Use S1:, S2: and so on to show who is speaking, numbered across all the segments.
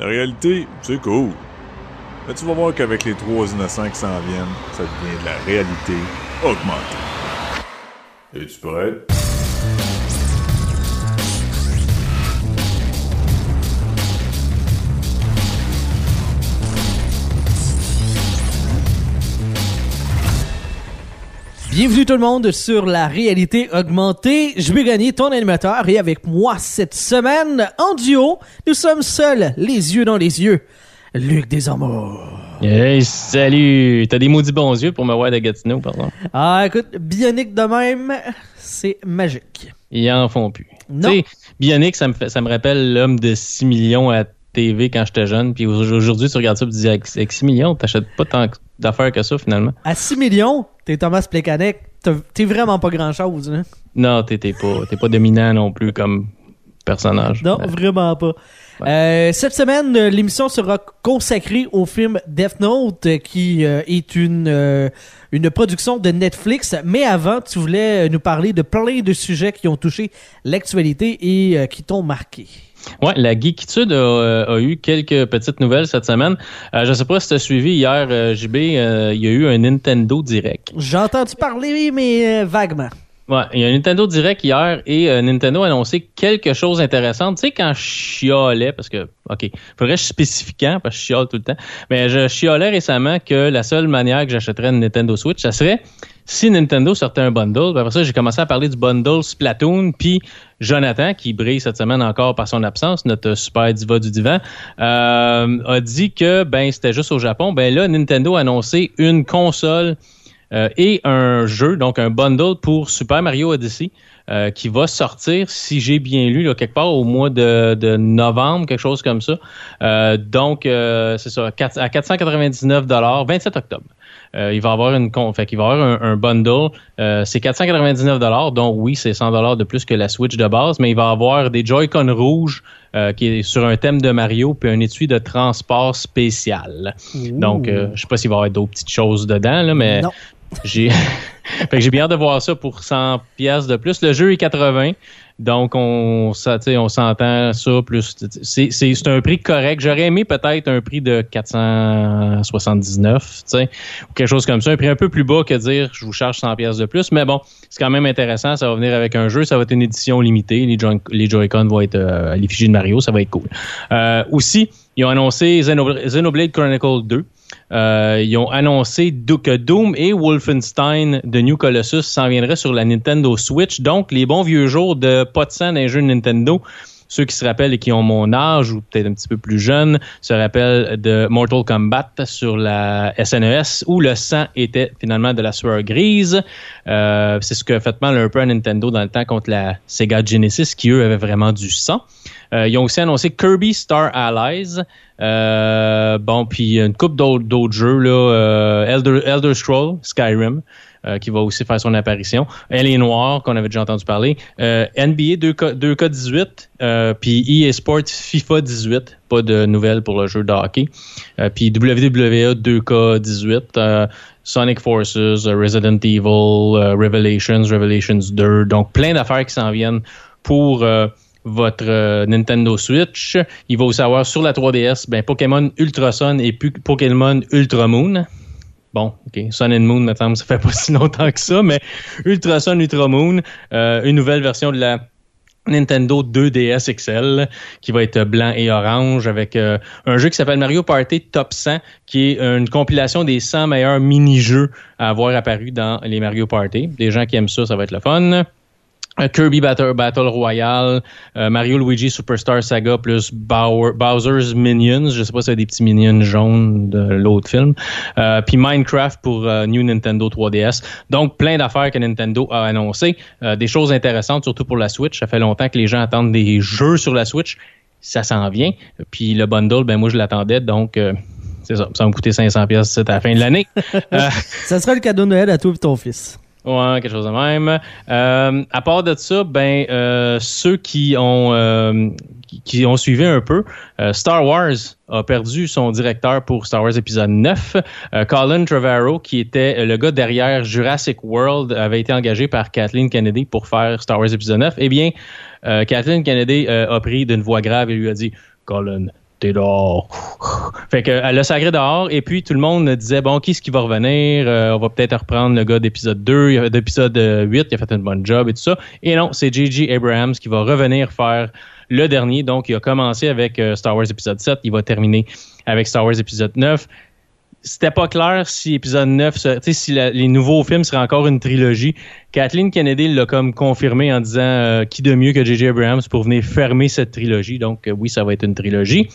S1: La réalité, c'est cool. Mais tu vas voir qu'avec les trois innocents qui s'en viennent, ça devient de la réalité augmentée. Es-tu prêt?
S2: Bienvenue tout le monde sur la réalité augmentée. Je vais gagner ton animateur et avec moi cette semaine, en duo, nous sommes seuls, les yeux dans les yeux. Luc Desamours.
S3: Hey, salut! T'as des maudits bons yeux pour me voir de Gatineau, pardon.
S2: Ah, écoute, bionique de même, c'est magique.
S3: Ils en font plus.
S2: Non.
S3: Tu sais, Bionic, ça me, fait, ça me rappelle l'homme de 6 millions à TV quand j'étais jeune. Puis aujourd'hui, tu regardes ça et tu dis, avec, avec 6 millions, t'achètes pas tant que- d'affaires que ça, finalement.
S2: À 6 millions, t'es Thomas Plekanec, t'es vraiment pas grand-chose. Hein?
S3: Non, t'es pas, t'es pas dominant non plus comme personnage.
S2: Non,
S3: Ouais.
S2: vraiment pas. Euh, cette semaine, euh, l'émission sera consacrée au film Death Note, euh, qui euh, est une, euh, une production de Netflix. Mais avant, tu voulais nous parler de plein de sujets qui ont touché l'actualité et qui t'ont marqué.
S3: Ouais, la Geekitude a, euh, a eu quelques petites nouvelles cette semaine. Euh, je sais pas si tu as suivi hier, euh, JB, euh, il y a eu un Nintendo Direct.
S2: J'ai entendu parler, mais vaguement.
S3: Ouais, il y a un Nintendo Direct hier et euh, Nintendo a annoncé quelque chose d'intéressant. Tu sais, quand je chialais, parce que, OK, faudrait que je spécifiquant, parce que je chiale tout le temps, mais je chialais récemment que la seule manière que j'achèterais une Nintendo Switch, ça serait si Nintendo sortait un bundle. Puis Après ça, j'ai commencé à parler du bundle Splatoon, puis Jonathan, qui brille cette semaine encore par son absence, notre super diva du divan, euh, a dit que ben c'était juste au Japon. Ben là, Nintendo a annoncé une console euh, et un jeu, donc un bundle pour Super Mario Odyssey. euh, qui va sortir, si j'ai bien lu, là, quelque part au mois de, de novembre, quelque chose comme ça. Euh, donc, c'est ça, à 499 27 octobre. Euh, il va avoir une con- fait qu'il va avoir un, un bundle. Euh, c'est 499 donc oui, c'est 100 de plus que la Switch de base, mais il va avoir des Joy-Con rouges euh, qui est sur un thème de Mario puis un étui de transport spécial. Donc, je sais pas s'il va y avoir d'autres petites choses dedans, là, mais j'ai fait que j'ai bien hâte de voir ça pour 100 pièces de plus. Le jeu est 80. Donc on ça, on s'entend ça plus c'est un prix correct. J'aurais aimé peut-être un prix de 479, tu sais, ou quelque chose comme ça, un prix un peu plus bas que dire je vous charge 100 pièces de plus, mais bon, c'est quand même intéressant, ça va venir avec un jeu, ça va être une édition limitée, les Joy- les Joy-Con vont être euh, à l'effigie de Mario, ça va être cool. Euh, aussi, ils ont annoncé Xenoblade Chronicle 2. Euh, ils ont annoncé que Doom et Wolfenstein de New Colossus s'en viendraient sur la Nintendo Switch. Donc, les bons vieux jours de pas de sang d'un jeu Nintendo. Ceux qui se rappellent et qui ont mon âge ou peut-être un petit peu plus jeunes se rappellent de Mortal Kombat sur la SNES où le sang était finalement de la sueur grise. Euh, c'est ce que fait mal un peu à Nintendo dans le temps contre la Sega Genesis qui eux avaient vraiment du sang. Euh, ils ont aussi annoncé Kirby Star Allies. Euh, bon, puis une coupe d'autres, jeux, là, euh, Elder, Elder Scroll, Skyrim, euh, qui va aussi faire son apparition. Elle est noire, qu'on avait déjà entendu parler. Euh, NBA 2K, 2K18, euh, puis EA Sports FIFA 18. Pas de nouvelles pour le jeu de hockey. Euh, puis WWE 2K18. euh, Sonic Forces, Resident Evil, Revelations, Revelations 2. Donc, plein d'affaires qui s'en viennent pour votre euh, Nintendo Switch. Il va aussi avoir sur la 3DS ben, Pokémon Ultra Sun et Pokémon Ultra Moon. Bon, OK. Sun and Moon, maintenant, ça fait pas si longtemps que ça, mais Ultra Sun, Ultra Moon, euh, une nouvelle version de la Nintendo 2DS XL qui va être blanc et orange avec euh, un jeu qui s'appelle Mario Party Top 100 qui est une compilation des 100 meilleurs mini-jeux à avoir apparu dans les Mario Party. Des gens qui aiment ça, ça va être le fun. Euh, Kirby Battle, Battle Royale, euh, Mario Luigi Superstar Saga plus Bauer- Bowser's Minions, je sais pas si c'est des petits minions jaunes de l'autre film, euh, puis Minecraft pour euh, New Nintendo 3DS. Donc plein d'affaires que Nintendo a annoncé, Euh, des choses intéressantes surtout pour la Switch. Ça fait longtemps que les gens attendent des jeux sur la Switch, ça s'en vient. Puis le bundle, ben moi je l'attendais, donc euh, c'est ça, ça va me coûter 500 pièces à la fin de l'année. Euh,
S2: Ça sera le cadeau de Noël à toi et ton fils.
S3: Ouais, quelque chose de même. Euh, à part de ça, ben euh, ceux qui ont euh, qui- ont suivi un peu, Star Wars a perdu son directeur pour Star Wars épisode 9. Euh, Colin Trevorrow, qui était le gars derrière Jurassic World, avait été engagé par Kathleen Kennedy pour faire Star Wars épisode 9. Eh bien, Kathleen Kennedy a pris d'une voix grave et lui a dit Colin, t'es dehors. Fait que elle a sacré dehors et puis tout le monde disait bon qui est-ce qui va revenir? Euh, on va peut-être reprendre le gars d'épisode 2 il y a- d'épisode euh, 8 qui a fait une bonne job et tout ça et non c'est J.J. Abrams qui va revenir faire le dernier donc il a commencé avec euh, Star Wars épisode 7 il va terminer avec Star Wars épisode 9 c'était pas clair si épisode 9, se- tu sais, si les nouveaux films seraient encore une trilogie. Kathleen Kennedy l'a comme confirmé en disant euh, qui de mieux que J.J. Abrams pour venir fermer cette trilogie. Donc euh, oui, ça va être une trilogie.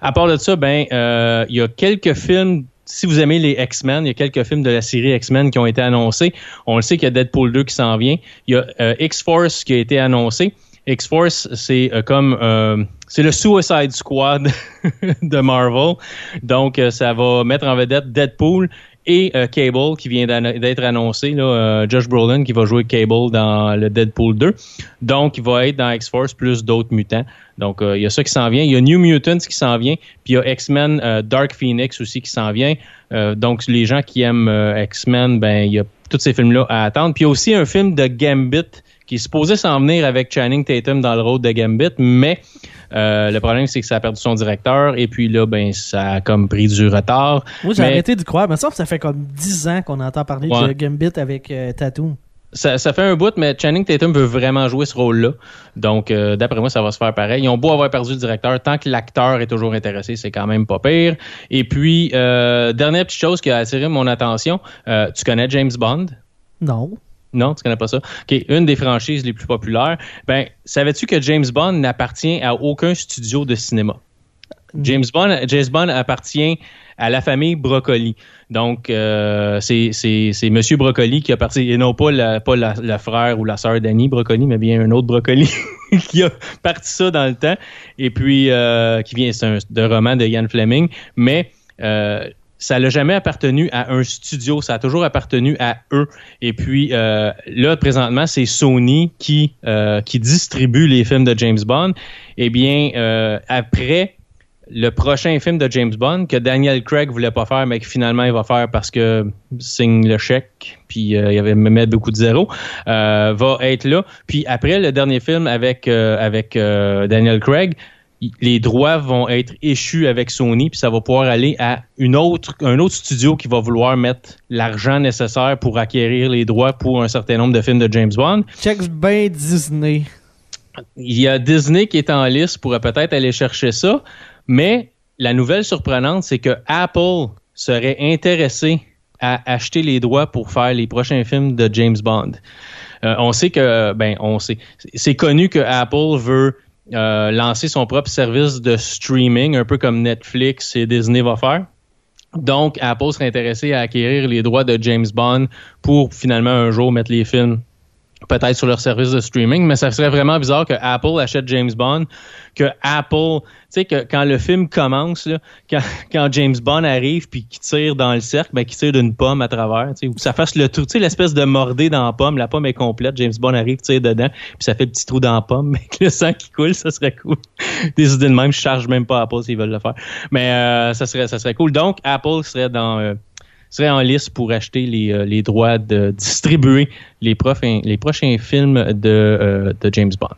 S3: À part de ça, ben euh, il y a quelques films. Si vous aimez les X-Men, il y a quelques films de la série X-Men qui ont été annoncés. On le sait qu'il y a Deadpool 2 qui s'en vient. Il y a X-Force qui a été annoncé. X-Force, c'est euh, comme euh, c'est le Suicide Squad de Marvel. Donc, euh, ça va mettre en vedette Deadpool et Cable qui vient d'être annoncé. Là, Josh Brolin qui va jouer Cable dans le Deadpool 2. Donc, il va être dans X-Force plus d'autres mutants. Donc, il y a ça qui s'en vient. Il y a New Mutants qui s'en vient. Puis il y a X-Men Dark Phoenix aussi qui s'en vient. Donc, les gens qui aiment X-Men, ben, il y a tous ces films-là à attendre. Puis il y a aussi un film de Gambit qui est supposé s'en venir avec Channing Tatum dans le rôle de Gambit, mais euh, le problème c'est que ça a perdu son directeur et puis là ben ça a comme pris du retard.
S2: Moi, j'ai
S3: Mais-
S2: arrêté d'y croire. Mais ça, ça fait comme 10 ans qu'on entend parler
S3: Ouais.
S2: de Gambit avec euh, Tattoo.
S3: Ça, ça fait un bout, mais Channing Tatum veut vraiment jouer ce rôle-là. Donc, euh, d'après moi, ça va se faire pareil. Ils ont beau avoir perdu le directeur, tant que l'acteur est toujours intéressé, c'est quand même pas pire. Et puis, euh, dernière petite chose qui a attiré mon attention, tu connais James Bond?
S2: Non.
S3: Non, tu connais pas ça. OK, une des franchises les plus populaires. Ben, savais-tu que James Bond n'appartient à aucun studio de cinéma? James Bond, James Bond appartient à la famille Broccoli. Donc, euh, c'est, Monsieur Broccoli qui a parti, et non pas, la, pas la, le frère ou la sœur d'Annie Broccoli, mais bien un autre Broccoli qui a parti ça dans le temps. Et puis, euh, qui vient, c'est un de roman de Ian Fleming. Mais euh, ça n'a jamais appartenu à un studio, ça a toujours appartenu à eux. Et puis euh, là, présentement, c'est Sony qui, euh, qui distribue les films de James Bond. Eh bien, euh, après le prochain film de James Bond que Daniel Craig voulait pas faire, mais que finalement il va faire parce que signe le chèque, puis euh, il avait même beaucoup de zéros, euh, va être là. Puis après le dernier film avec euh, avec euh, Daniel Craig, y- les droits vont être échus avec Sony, puis ça va pouvoir aller à une autre, un autre studio qui va vouloir mettre l'argent nécessaire pour acquérir les droits pour un certain nombre de films de James Bond.
S2: Check ben Disney.
S3: Il y a Disney qui est en liste, pourrait peut-être aller chercher ça, mais la nouvelle surprenante, c'est que Apple serait intéressé à acheter les droits pour faire les prochains films de James Bond. Euh, on sait que, ben, on sait, c'est connu que Apple veut euh, lancer son propre service de streaming, un peu comme Netflix et Disney va faire. Donc, Apple serait intéressé à acquérir les droits de James Bond pour finalement un jour mettre les films peut-être sur leur service de streaming, mais ça serait vraiment bizarre que Apple achète James Bond, que Apple, tu sais, que quand le film commence, là, quand, quand James Bond arrive puis qu'il tire dans le cercle, ben, qu'il tire d'une pomme à travers, tu sais, ou que ça fasse le trou, tu sais, l'espèce de mordé dans la pomme, la pomme est complète, James Bond arrive, tire dedans, puis ça fait le petit trou dans la pomme, avec le sang qui coule, ça serait cool. Des idées de même, je charge même pas Apple s'ils veulent le faire. Mais euh, ça serait ça serait cool. Donc, Apple serait dans euh, serait en liste pour acheter les, euh, les droits de distribuer les, les prochains films de, euh, de James Bond.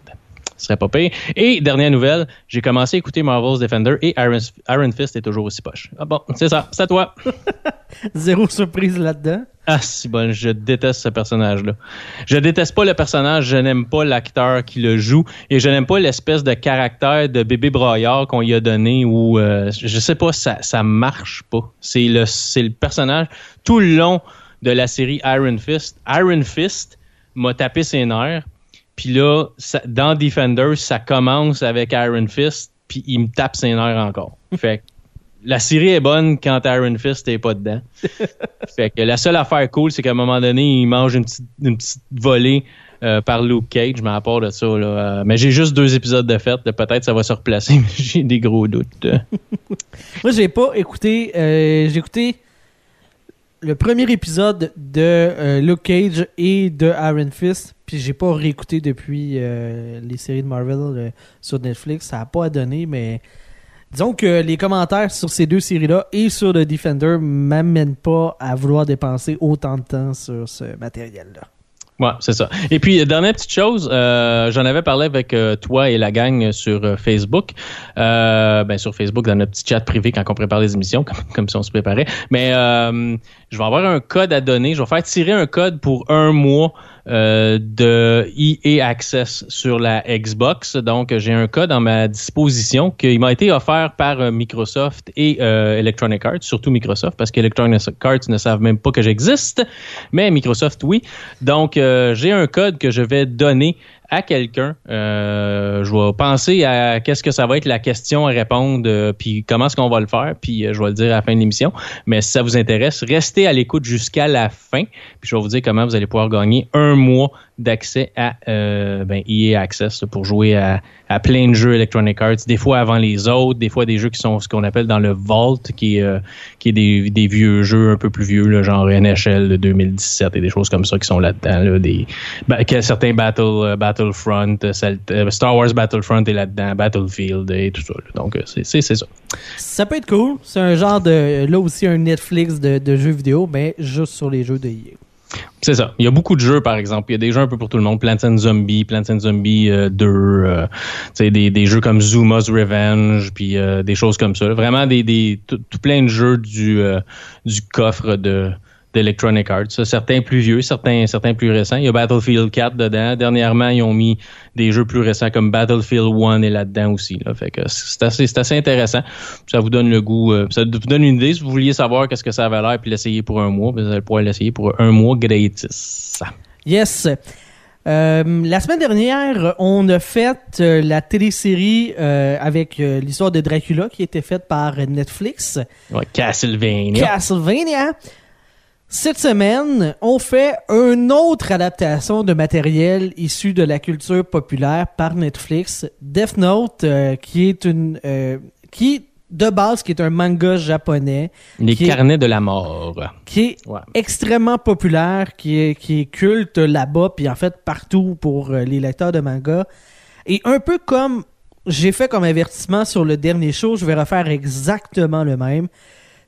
S3: Ce serait pas pire. Et dernière nouvelle, j'ai commencé à écouter Marvel's Defender et Iron, Iron Fist est toujours aussi poche. Ah bon, c'est ça, c'est à toi.
S2: Zéro surprise là-dedans.
S3: Ah, si bon, je déteste ce personnage-là. Je déteste pas le personnage, je n'aime pas l'acteur qui le joue et je n'aime pas l'espèce de caractère de bébé braillard qu'on y a donné où, euh, je sais pas, ça, ça marche pas. C'est le, personnage tout le long de la série Iron Fist. Iron Fist m'a tapé ses nerfs. Puis là, dans Defenders, ça commence avec Iron Fist, puis il me tape ses nerfs encore. La série est bonne quand Iron Fist est pas dedans. fait que la seule affaire cool, c'est qu'à un moment donné, il mange une petite, une petite volée euh, par Luke Cage, mais à part de ça, là, euh, mais j'ai juste deux épisodes de là, peut-être ça va se replacer, mais j'ai des gros doutes.
S2: Moi, j'ai pas écouté. euh, j'ai écouté le premier épisode de Luke Cage et de Iron Fist, puis j'ai pas réécouté depuis les séries de Marvel sur Netflix. Ça a pas à donner, mais disons que les commentaires sur ces deux séries-là et sur The Defender m'amènent pas à vouloir dépenser autant de temps sur ce matériel-là.
S3: Ouais, c'est ça. Et puis, dernière petite chose, euh, j'en avais parlé avec euh, toi et la gang sur euh, Facebook. Ben, sur Facebook, dans notre petit chat privé quand on prépare les émissions, comme si on se préparait. Mais je vais avoir un code à donner. Je vais faire tirer un code pour un mois euh, de EA Access sur la Xbox. Donc, j'ai un code à ma disposition qui m'a été offert par euh, Microsoft et euh, Electronic Arts, surtout Microsoft, parce qu'Electronic Arts ne savent même pas que j'existe, mais Microsoft, oui. Donc, j'ai un code que je vais donner à quelqu'un. Euh, je vais penser à qu'est-ce que ça va être la question à répondre, euh, puis comment est-ce qu'on va le faire, puis euh, je vais le dire à la fin de l'émission. Mais si ça vous intéresse, restez à l'écoute jusqu'à la fin, puis je vais vous dire comment vous allez pouvoir gagner un mois d'accès à euh, ben, EA Access pour jouer à, à, plein de jeux Electronic Arts, des fois avant les autres, des fois des jeux qui sont ce qu'on appelle dans le Vault, qui est, euh, qui est des, des, vieux jeux un peu plus vieux, là, genre NHL de 2017 et des choses comme ça qui sont là-dedans. Là, des, certains Battle, euh, Battlefront, Star Wars Battlefront est là-dedans, Battlefield et tout ça. Donc c'est ça.
S2: Ça peut être cool. C'est un genre de, là aussi, un Netflix de, de jeux vidéo, mais juste sur les jeux de EA.
S3: C'est ça. Il y a beaucoup de jeux, par exemple. Il y a des jeux un peu pour tout le monde. Plants and Zombie, Plants and Zombie 2, euh, euh des, des jeux comme Zuma's Revenge, puis euh, des choses comme ça. Vraiment des, des tout, plein de jeux du, euh, du coffre de, d'Electronic Arts. Certains plus vieux, certains, certains plus récents. Il y a Battlefield 4 dedans. Dernièrement, ils ont mis des jeux plus récents comme Battlefield 1 est là-dedans aussi. Là. Fait que c'est assez, c'est assez intéressant. Ça vous donne le goût, euh, ça vous donne une idée. Si vous vouliez savoir qu'est-ce que ça avait l'air puis l'essayer pour un mois, ben, vous allez pouvoir l'essayer pour un mois gratis.
S2: Yes. Euh, la semaine dernière, on a fait euh, la télésérie avec l'histoire de Dracula qui a été faite par Netflix.
S3: Ouais, Castlevania.
S2: Castlevania. Cette semaine, on fait une autre adaptation de matériel issu de la culture populaire par Netflix, Death Note, euh, qui est une euh, qui de base qui est un manga japonais.
S3: Les carnets de la mort.
S2: Qui est extrêmement populaire, qui est qui est culte là-bas, puis en fait partout pour euh, les lecteurs de manga. Et un peu comme j'ai fait comme avertissement sur le dernier show, je vais refaire exactement le même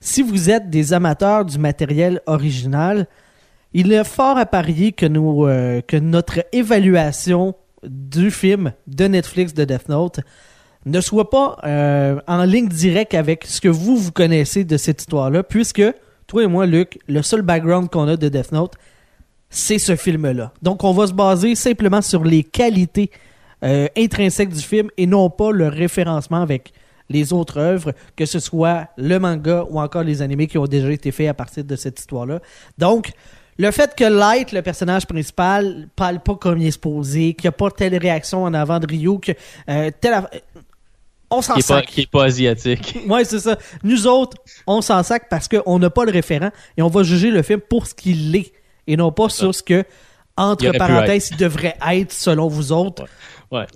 S2: si vous êtes des amateurs du matériel original, il est fort à parier que, euh, notre évaluation du film de Netflix de Death Note ne soit pas euh, en ligne directe avec ce que vous, vous connaissez de cette histoire-là, puisque, toi et moi, Luc, le seul background qu'on a de Death Note, c'est ce film-là. Donc, on va se baser simplement sur les qualités euh, intrinsèques du film et non pas le référencement avec les autres œuvres, que ce soit le manga ou encore les animés qui ont déjà été faits à partir de cette histoire-là. Donc, le fait que Light, le personnage principal, parle pas comme il est supposé, qu'il n'y a pas telle réaction en avant de Ryu, que euh, On s'en sac.
S3: qui est pas asiatique.
S2: ouais, c'est ça. Nous autres, on s'en sac parce qu'on n'a pas le référent et on va juger le film pour ce qu'il est et non pas sur ce que, entre parenthèses, il devrait être selon vous autres.
S3: Ouais.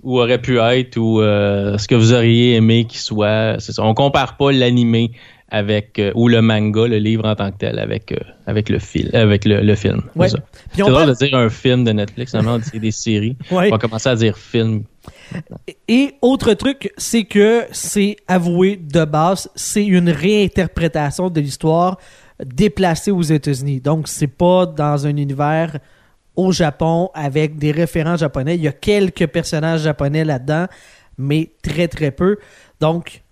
S3: Ou aurait pu être, ou euh, ce que vous auriez aimé qu'il soit. C'est ça. On compare pas l'animé avec euh, ou le manga, le livre en tant que tel, avec, euh, avec le film. Avec le, film.
S2: Ouais.
S3: C'est drôle de dire un film de Netflix, normalement c'est des séries. On va commencer à dire film.
S2: Et autre truc, c'est que c'est avoué de base, c'est une réinterprétation de l'histoire déplacée aux États-Unis. Donc c'est pas dans un univers au Japon avec des référents japonais. Il y a quelques personnages japonais là-dedans, mais très très peu. Donc,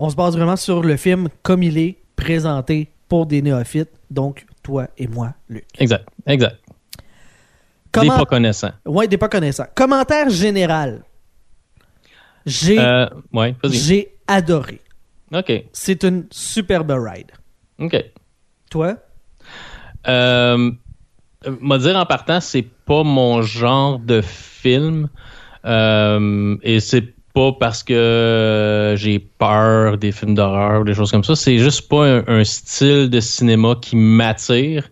S2: on se base vraiment sur le film comme il est présenté pour des néophytes. Donc, toi et moi, Luc.
S3: Exact, exact. Des pas connaissants.
S2: Oui, des pas connaissants. Commentaire général. J'ai
S3: euh,
S2: j'ai adoré.
S3: OK.
S2: C'est une superbe ride.
S3: OK.
S2: Toi?
S3: Euh, me dire en partant, c'est pas mon genre de film. Euh, et c'est pas parce que j'ai peur des films d'horreur ou des choses comme ça. C'est juste pas un, style de cinéma qui m'attire.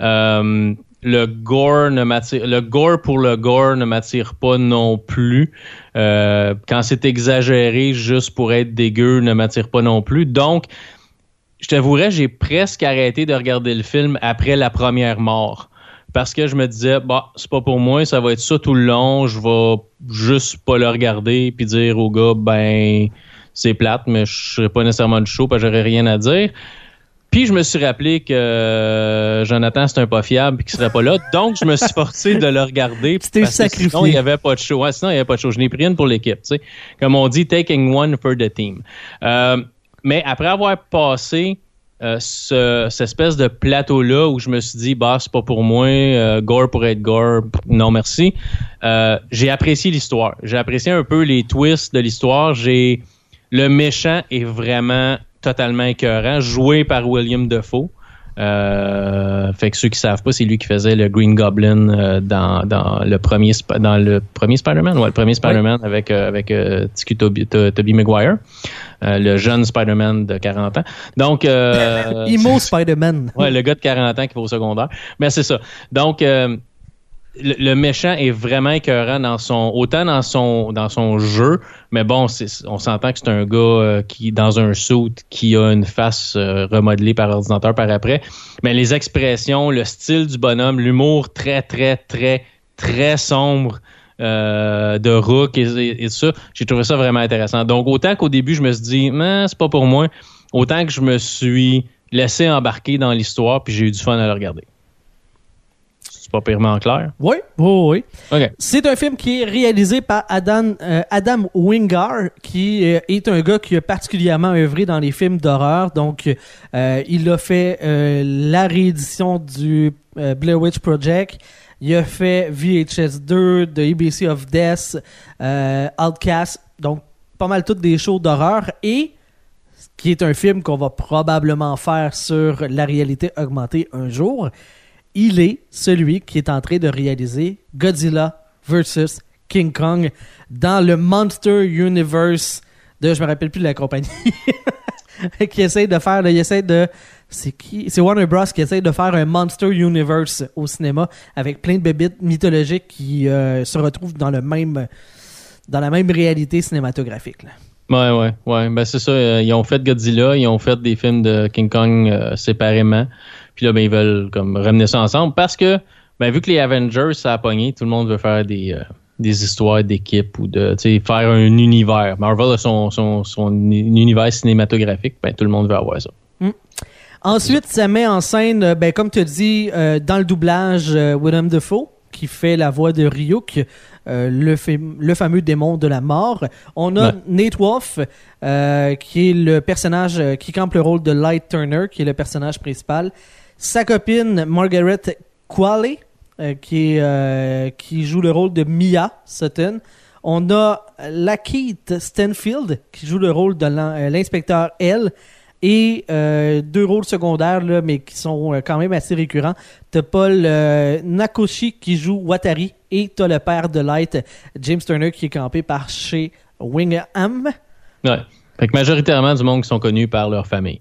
S3: Euh, le gore ne m'attire le gore pour le gore ne m'attire pas non plus euh, quand c'est exagéré juste pour être dégueu ne m'attire pas non plus donc je t'avouerais j'ai presque arrêté de regarder le film après la première mort parce que je me disais, bah, c'est pas pour moi, ça va être ça tout le long, je vais juste pas le regarder puis dire au gars, ben, c'est plate, mais je serais pas nécessairement de show parce que j'aurais rien à dire. Puis je me suis rappelé que euh, Jonathan c'est un pas fiable et qu'il serait pas là, donc je me suis forcé de le regarder. Parce que
S2: sacrifié.
S3: Sinon il y avait pas de show. Ouais, sinon il y avait pas de show. Je n'ai pris une pour l'équipe. tu sais. Comme on dit, taking one for the team. Euh, mais après avoir passé euh, ce, cette espèce de plateau-là où je me suis dit, bah, c'est pas pour moi, euh, gore pour être gore, non merci, euh, j'ai apprécié l'histoire. J'ai apprécié un peu les twists de l'histoire. J'ai Le méchant est vraiment totalement écœurant, joué par William Defoe. Euh, fait que ceux qui savent pas, c'est lui qui faisait le Green Goblin euh, dans, dans le premier dans le premier Spider-Man, ouais, le premier Spider-Man avec euh, avec euh, Tiki Toby, To- Tobey Maguire, euh, le jeune Spider-Man de 40 ans. Donc euh,
S2: Emo Spider-Man.
S3: Ouais, le gars de 40 ans qui va au secondaire. Mais c'est ça. Donc, euh, le, méchant est vraiment écœurant dans son, autant dans son, dans son jeu, mais bon, on s'entend que c'est un gars euh, qui, dans un suit, qui a une face euh, remodelée par ordinateur par après. Mais les expressions, le style du bonhomme, l'humour très, très, très, très sombre. euh, de Rook et, et- et ça, j'ai trouvé ça vraiment intéressant. Donc autant qu'au début je me suis dit, c'est pas pour moi, autant que je me suis laissé embarquer dans l'histoire puis j'ai eu du fun à le regarder. C'est pas purement clair.
S2: Oui, oui, oui. C'est un film qui est réalisé par Adam, euh, Adam Wingard, qui euh, est un gars qui a particulièrement œuvré dans les films d'horreur. Donc, euh, il a fait euh, la réédition du Blair Witch Project. Il a fait VHS 2, The ABC of Death, Outcast. Donc, pas mal toutes des shows d'horreur. Et qui est un film qu'on va probablement faire sur la réalité augmentée un jour. Il est celui qui est en train de réaliser Godzilla vs King Kong dans le Monster Universe de, je me rappelle plus de la compagnie, qui essaie de faire, il essaie de, c'est qui, c'est Warner Bros qui essaie de faire un Monster Universe au cinéma avec plein de bébites mythologiques qui euh, se retrouvent dans le même, dans la même réalité cinématographique. là.
S3: Ouais, ouais, ouais. Ben, c'est ça. euh, ils ont fait Godzilla, ils ont fait des films de King Kong euh, séparément. Puis là, ben, ils veulent comme ramener ça ensemble parce que, ben, vu que les Avengers, ça a pogné, tout le monde veut faire des, euh, des histoires d'équipe ou de, faire un univers. Marvel a son, son, son univers cinématographique, ben, tout le monde veut avoir ça.
S2: Ensuite, ça met en scène, euh, ben, comme tu as dit, euh, dans le doublage, euh, Willem Dafoe, qui fait la voix de Ryuk, euh, le, le fameux démon de la mort. On a
S3: Ouais.
S2: Nate Wolf, qui est le personnage qui campe le rôle de Light Turner, qui est le personnage principal. Sa copine, Margaret Qualley, euh, qui, euh, qui joue le rôle de Mia Sutton. On a Lakeith Stanfield, qui joue le rôle de euh, l'inspecteur L. Et euh, deux rôles secondaires, là, mais qui sont quand même assez récurrents. T'as Paul Nakoshi qui joue Watari et t'as le père de Light, James Turner, qui est campé par chez Wingham.
S3: Ouais. Fait que majoritairement du monde qui sont connus par leur famille.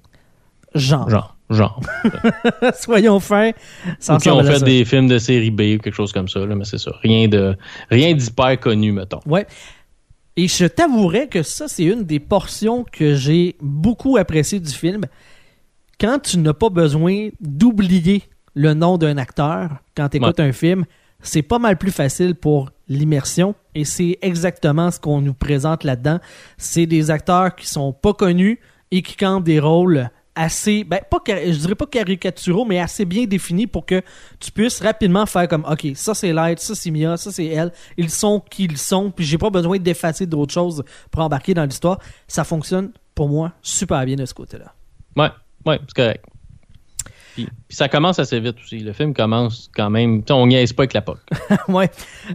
S2: Genre.
S3: Genre. Genre.
S2: Soyons fins. ressemble à
S3: fait
S2: ça.
S3: des films de série B ou quelque chose comme ça, là, mais c'est ça. Rien de, rien d'hyper connu, mettons.
S2: Ouais. Et je t'avouerais que ça, c'est une des portions que j'ai beaucoup apprécié du film. Quand tu n'as pas besoin d'oublier le nom d'un acteur quand tu écoutes un film, c'est pas mal plus facile pour l'immersion. Et c'est exactement ce qu'on nous présente là-dedans. C'est des acteurs qui sont pas connus et qui campent des rôles assez, ben, pas, je dirais pas caricaturaux, mais assez bien définis pour que tu puisses rapidement faire comme, OK, ça c'est Light, ça c'est Mia, ça c'est elle, ils sont qui ils sont, puis j'ai pas besoin d'effacer d'autres choses pour embarquer dans l'histoire. Ça fonctionne, pour moi, super bien de ce côté-là.
S3: Ouais, ouais, c'est correct. Puis, puis ça commence assez vite aussi. Le film commence quand même. tu sais, on niaise pas avec la POC.
S2: ouais.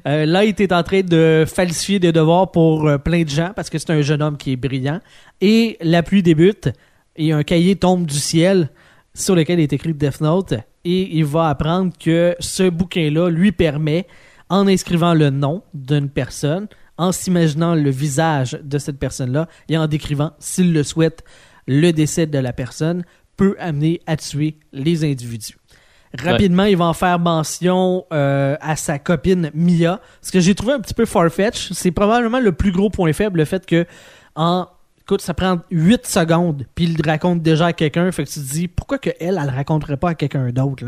S2: Euh, Light est en train de falsifier des devoirs pour euh, plein de gens parce que c'est un jeune homme qui est brillant. Et la pluie débute et un cahier tombe du ciel sur lequel est écrit Death Note. Et il va apprendre que ce bouquin-là lui permet, en inscrivant le nom d'une personne, en s'imaginant le visage de cette personne-là et en décrivant, s'il le souhaite, le décès de la personne, peut amener à tuer les individus. Rapidement, il va en faire mention euh, à sa copine Mia. Ce que j'ai trouvé un petit peu farfetch, c'est probablement le plus gros point faible, le fait que en écoute, ça prend 8 secondes, puis il le raconte déjà à quelqu'un, fait que tu te dis pourquoi que elle, elle le raconterait pas à quelqu'un d'autre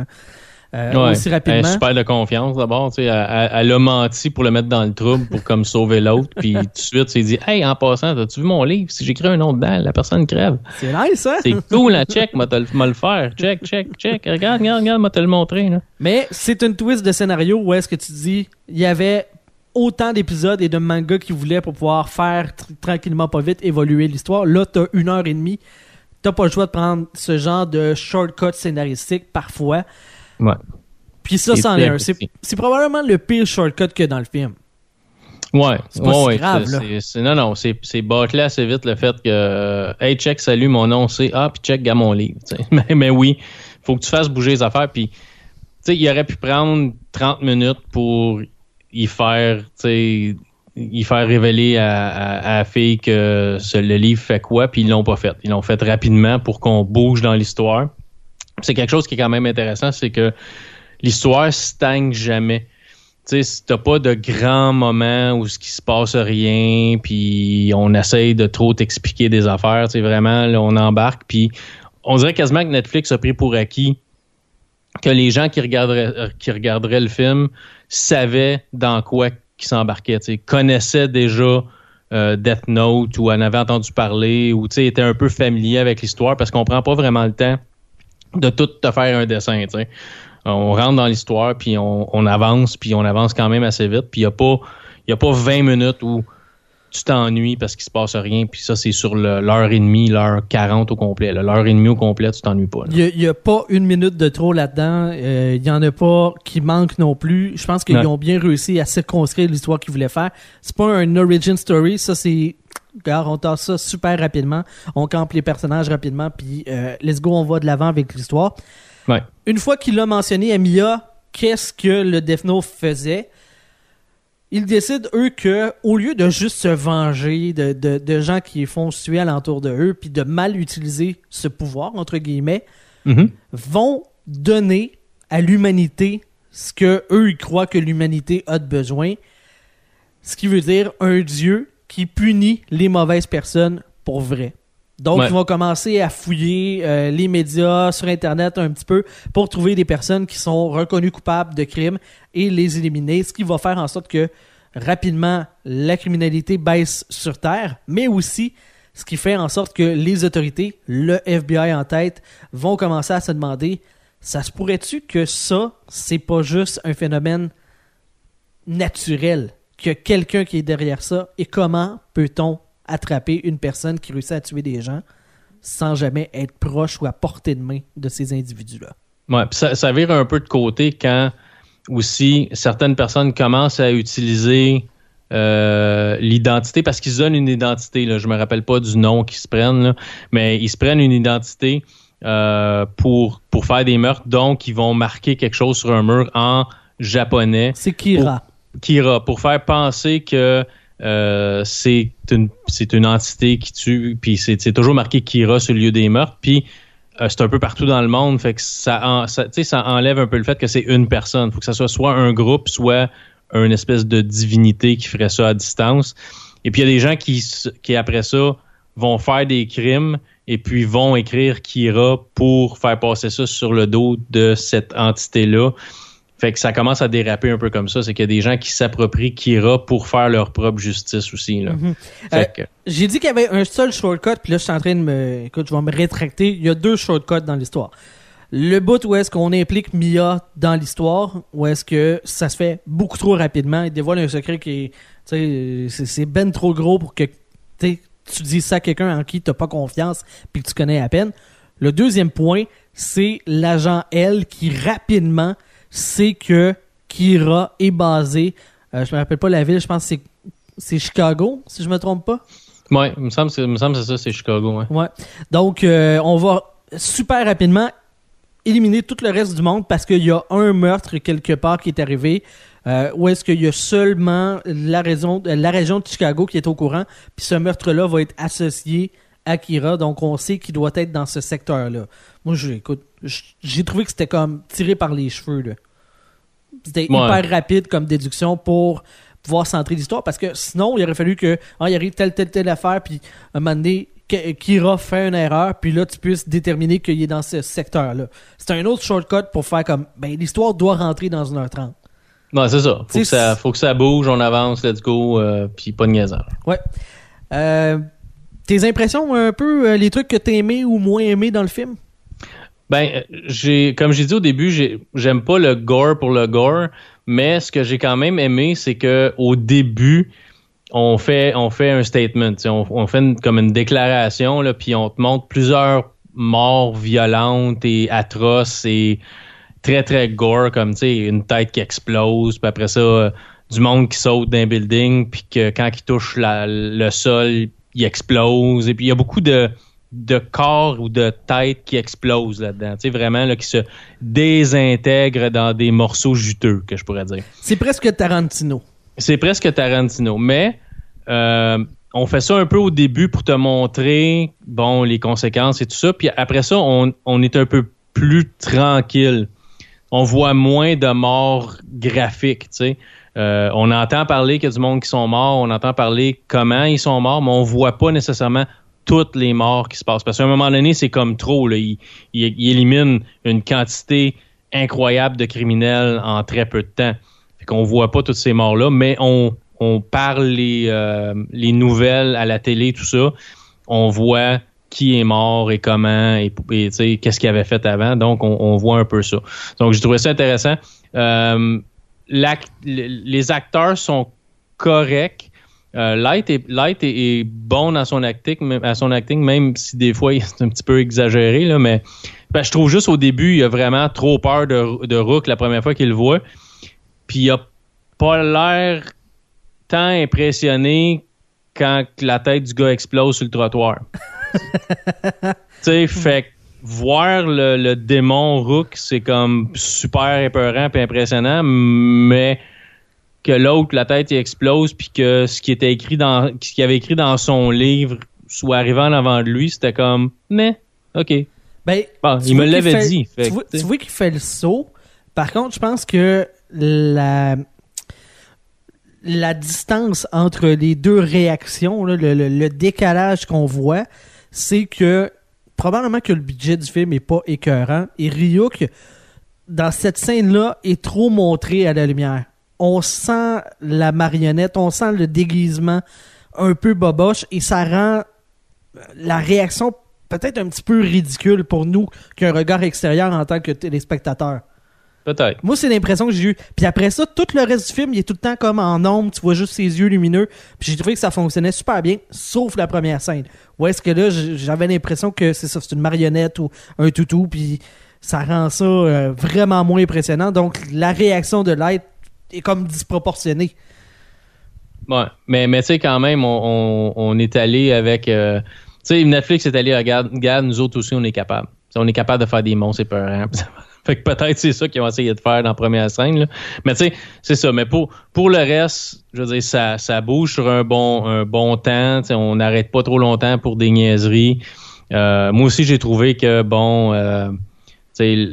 S2: euh,
S3: Ouais.
S2: aussi
S3: Elle
S2: rapidement.
S3: est super de confiance d'abord. tu sais, Elle, elle- elle a menti pour le mettre dans le trouble pour comme sauver l'autre. Puis tout de suite, c'est dit Hey, en passant, as-tu vu mon livre? Si j'écris un nom dedans, la personne crève.
S2: C'est nice, hein?
S3: C'est cool, là, check, m'a le faire. Check, check, check. Regarde, regarde, regarde, moi te le montrer. Là.
S2: Mais c'est une twist de scénario où est-ce que tu dis il y avait autant d'épisodes et de mangas qu'ils voulaient pour pouvoir faire tr- tranquillement pas vite évoluer l'histoire. Là, t'as une heure et demie. T'as pas le choix de prendre ce genre de shortcut scénaristique parfois.
S3: Ouais.
S2: Puis ça, c'en est un. C'est probablement le pire shortcut que dans le film.
S3: Ouais,
S2: C'est pas
S3: ouais,
S2: si grave, là.
S3: non, non, c'est bâclé assez vite le fait que Hey, check, salut, mon nom c'est Ah, puis check, gars, mon livre. Mais, mais oui, faut que tu fasses bouger les affaires. Puis, tu sais, il aurait pu prendre 30 minutes pour y faire, y faire révéler à, à- à la fille que le livre fait quoi, puis ils l'ont pas fait. Ils l'ont fait rapidement pour qu'on bouge dans l'histoire. C'est quelque chose qui est quand même intéressant, c'est que l'histoire stagne jamais tu sais, t'as pas de grands moments où ce qui se passe rien, puis on essaye de trop t'expliquer des affaires, vraiment, là, on embarque, puis on dirait quasiment que Netflix a pris pour acquis que les gens qui regarderaient, euh, qui regarderaient le film savaient dans quoi tu sais, connaissaient déjà euh, Death Note ou en avaient entendu parler ou étaient un peu familiers avec l'histoire parce qu'on prend pas vraiment le temps de tout te faire un dessin, on rentre dans l'histoire, puis on, avance, puis on avance quand même assez vite. Puis il a, pas- y a pas 20 minutes où tu t'ennuies parce qu'il se passe rien. Puis ça, c'est sur l'heure et demie, l'heure 40 au complet. L'heure et demie au complet, tu t'ennuies pas.
S2: Il n'y a, pas une minute de trop là-dedans. Euh, Il y en a pas qui manquent non plus. Je pense qu'ils
S3: Ouais.
S2: ont bien réussi à circonscrire l'histoire qu'ils voulaient faire. C'est pas un origin story. Ça, c'est. Regarde, on tasse ça super rapidement. On campe les personnages rapidement. Puis, euh, let's go, on va de l'avant avec l'histoire.
S3: Ouais.
S2: Une fois qu'il a mentionné à Mia, qu'est-ce que le Death Note faisait, ils décident, eux, que au lieu de juste se venger de, de, de gens qui font tuer alentour de eux, puis de mal utiliser ce pouvoir, entre guillemets,
S3: Mhm.
S2: vont donner à l'humanité ce que eux ils croient que l'humanité a de besoin. Ce qui veut dire un dieu qui punit les mauvaises personnes pour vrai. Donc,
S3: Ouais.
S2: ils vont commencer à fouiller euh, les médias sur Internet un petit peu pour trouver des personnes qui sont reconnues coupables de crimes et les éliminer, ce qui va faire en sorte que rapidement la criminalité baisse sur Terre, mais aussi ce qui fait en sorte que les autorités, le FBI en tête, vont commencer à se demander ça se pourrait-tu que ça, c'est pas juste un phénomène naturel, que quelqu'un qui est derrière ça, et comment peut-on attraper une personne qui réussit à tuer des gens sans jamais être proche ou à portée de main de ces individus-là?
S3: Ouais, puis ça, ça vire un peu de côté quand aussi certaines personnes commencent à utiliser euh, l'identité parce qu'ils donnent une identité. Là. Je me rappelle pas du nom qu'ils se prennent, là, mais ils se prennent une identité euh, pour, pour faire des meurtres. Donc, ils vont marquer quelque chose sur un mur en japonais.
S2: C'est Kira.
S3: Kira, pour faire penser que euh, c'est une, une entité qui tue, puis c'est toujours marqué Kira sur le lieu des meurtres, puis euh, c'est un peu partout dans le monde, fait que ça, en- ça, ça enlève un peu le fait que c'est une personne. faut que ça soit soit un groupe, soit une espèce de divinité qui ferait ça à distance. Et puis il y a des gens qui, qui après ça, vont faire des crimes et puis vont écrire Kira pour faire passer ça sur le dos de cette entité-là. Fait que ça commence à déraper un peu comme ça. C'est qu'il y a des gens qui s'approprient Kira pour faire leur propre justice aussi. Là.
S2: Mhm. Euh,
S3: que-
S2: J'ai dit qu'il y avait un seul shortcut, puis là, je suis en train de me. Écoute, je vais me rétracter. Il y a deux shortcuts dans l'histoire. Le bout où est-ce qu'on implique Mia dans l'histoire, où est-ce que ça se fait beaucoup trop rapidement, il dévoile un secret qui est. Tu sais, c'est- ben trop gros pour que tu dises ça à quelqu'un en qui tu pas confiance, puis que tu connais à peine. Le deuxième point, c'est l'agent L qui rapidement sait que Kira est basé. euh, je me rappelle pas la ville, je pense que c'est c'est Chicago, si je me trompe pas.
S3: Ouais, il me semble, que- c'est ça, c'est Chicago. Ouais.
S2: Ouais. Donc, euh, on va super rapidement éliminer tout le reste du monde parce qu'il y a un meurtre quelque part qui est arrivé. Euh, où est-ce qu'il y a seulement la région, la région de Chicago qui est au courant, puis ce meurtre-là va être associé à Kira, donc on sait qu'il doit être dans ce secteur-là. Moi, j'ai trouvé que c'était comme tiré par les cheveux. là. C'était
S3: Ouais.
S2: hyper rapide comme déduction pour pouvoir centrer l'histoire, parce que sinon, il aurait fallu que ah, il arrive telle, telle, telle affaire, puis un moment donné, Kira fait une erreur, puis là, tu puisses déterminer qu'il est dans ce secteur-là. C'est un autre shortcut pour faire comme, ben, l'histoire doit rentrer dans 1h30.
S3: Ouais, c'est ça. Faut
S2: T'sais,
S3: que ça. faut que ça bouge, on avance, let's go, euh, puis pas de niaiseur.
S2: Ouais. Euh, tes impressions, un peu, euh, les trucs que t'as aimé ou moins aimé dans le film?
S3: Ben, euh, j'ai, comme j'ai dit au début, j'ai, j'aime pas le gore pour le gore, mais ce que j'ai quand même aimé, c'est que au début, on fait, on fait un statement, on, fait une- comme une déclaration, là, puis on te montre plusieurs morts violentes et atroces et très très gore, comme une tête qui explose, puis après ça, euh, du monde qui saute d'un building, puis que quand il touche la- le sol, il explose, et puis il y a beaucoup de de corps ou de têtes qui explosent là-dedans, tu sais, vraiment, là, qui se désintègrent dans des morceaux juteux, que je pourrais dire.
S2: C'est presque Tarantino.
S3: C'est presque Tarantino, mais euh, on fait ça un peu au début pour te montrer, bon, les conséquences et tout ça, puis après ça, on, on est un peu plus tranquille. On voit moins de morts graphiques, tu sais. Euh, on entend parler qu'il y a du monde qui sont morts, on entend parler comment ils sont morts, mais on voit pas nécessairement toutes les morts qui se passent. Parce qu'à un moment donné, c'est comme trop. Là. Il, il- élimine une quantité incroyable de criminels en très peu de temps. Fait qu'on voit pas toutes ces morts-là, mais on, on parle les, euh, les nouvelles à la télé, tout ça. On voit qui est mort et comment et, et, qu'est-ce qu'il avait fait avant. Donc, on, on voit un peu ça. Donc, j'ai trouvé ça intéressant. Euh, les acteurs sont corrects. Euh, Light, est, Light est, est bon dans son acting, à son acting, même si des fois c'est un petit peu exagéré. Là, mais ben, je trouve juste au début, il a vraiment trop peur de, de Rook la première fois qu'il le voit. Puis il a pas l'air tant impressionné quand la tête du gars explose sur le trottoir. tu sais, fait que voir le, le démon Rook, c'est comme super épeurant et impressionnant, mais que l'autre, la tête, il explose, puis que ce qui était écrit dans, ce qu'il avait écrit dans son livre soit arrivé en avant de lui, c'était comme, mais, ok.
S2: Ben,
S3: Bon, il me l'avait
S2: fait-
S3: dit. Fait
S2: tu vois,
S3: tu
S2: qu'il fait le saut. Par contre, je pense que la, la distance entre les deux réactions, là, le, le- le décalage qu'on voit, c'est que probablement que le budget du film est pas écœurant. Et Ryuk, dans cette scène-là, est trop montré à la lumière. On sent la marionnette, on sent le déguisement un peu boboche et ça rend la réaction peut-être un petit peu ridicule pour nous qu'un regard extérieur en tant que téléspectateur.
S3: Peut-être.
S2: Moi, c'est l'impression que j'ai eu. Puis après ça, tout le reste du film, il est tout le temps comme en ombre, tu vois juste ses yeux lumineux. Puis j'ai trouvé que ça fonctionnait super bien, sauf la première scène. Où est-ce que là, j'avais l'impression que c'est ça, c'est une marionnette ou un toutou, puis ça rend ça euh, vraiment moins impressionnant. Donc la réaction de Light est comme disproportionnée.
S3: Ouais, mais, mais tu sais, quand même, on, on, est allé avec. euh, tu sais, Netflix est allé, regarde, regarde, nous autres aussi, on est capable. On est capable de faire des monstres épeurants. fait que peut-être c'est ça qu'ils ont essayé de faire dans la première scène. Mais tu sais, c'est ça. Mais pour, pour le reste, je veux dire, ça, ça bouge sur un bon, un bon temps. On n'arrête pas trop longtemps pour des niaiseries. Euh, moi aussi, j'ai trouvé que, bon, euh, tu sais,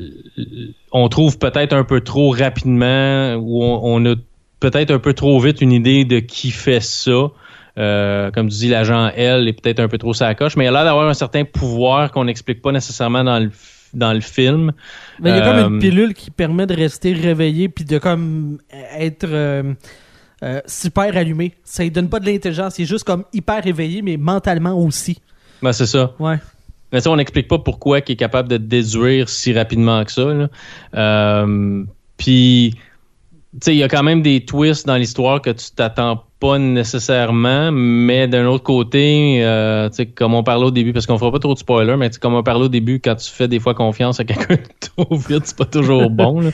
S3: on trouve peut-être un peu trop rapidement ou on, on a peut-être un peu trop vite une idée de qui fait ça. Euh, comme tu dis, l'agent L est peut-être un peu trop sacoche, mais il a l'air d'avoir un certain pouvoir qu'on n'explique pas nécessairement dans le, dans le film.
S2: Mais il y a comme une
S3: Euh,
S2: pilule qui permet de rester réveillé puis de comme être euh, euh, super allumé. Ça lui donne pas de l'intelligence, il est juste comme hyper réveillé, mais mentalement aussi.
S3: Ben, c'est ça.
S2: Ouais.
S3: Mais ça, on n'explique pas pourquoi il est capable de déduire si rapidement que ça. Euh, Puis, tu sais, il y a quand même des twists dans l'histoire que tu t'attends pas nécessairement, mais d'un autre côté, euh, tu sais, comme on parlait au début, parce qu'on fera pas trop de spoilers, mais tu sais, comme on parlait au début, quand tu fais des fois confiance à quelqu'un trop vite, c'est pas toujours bon. là.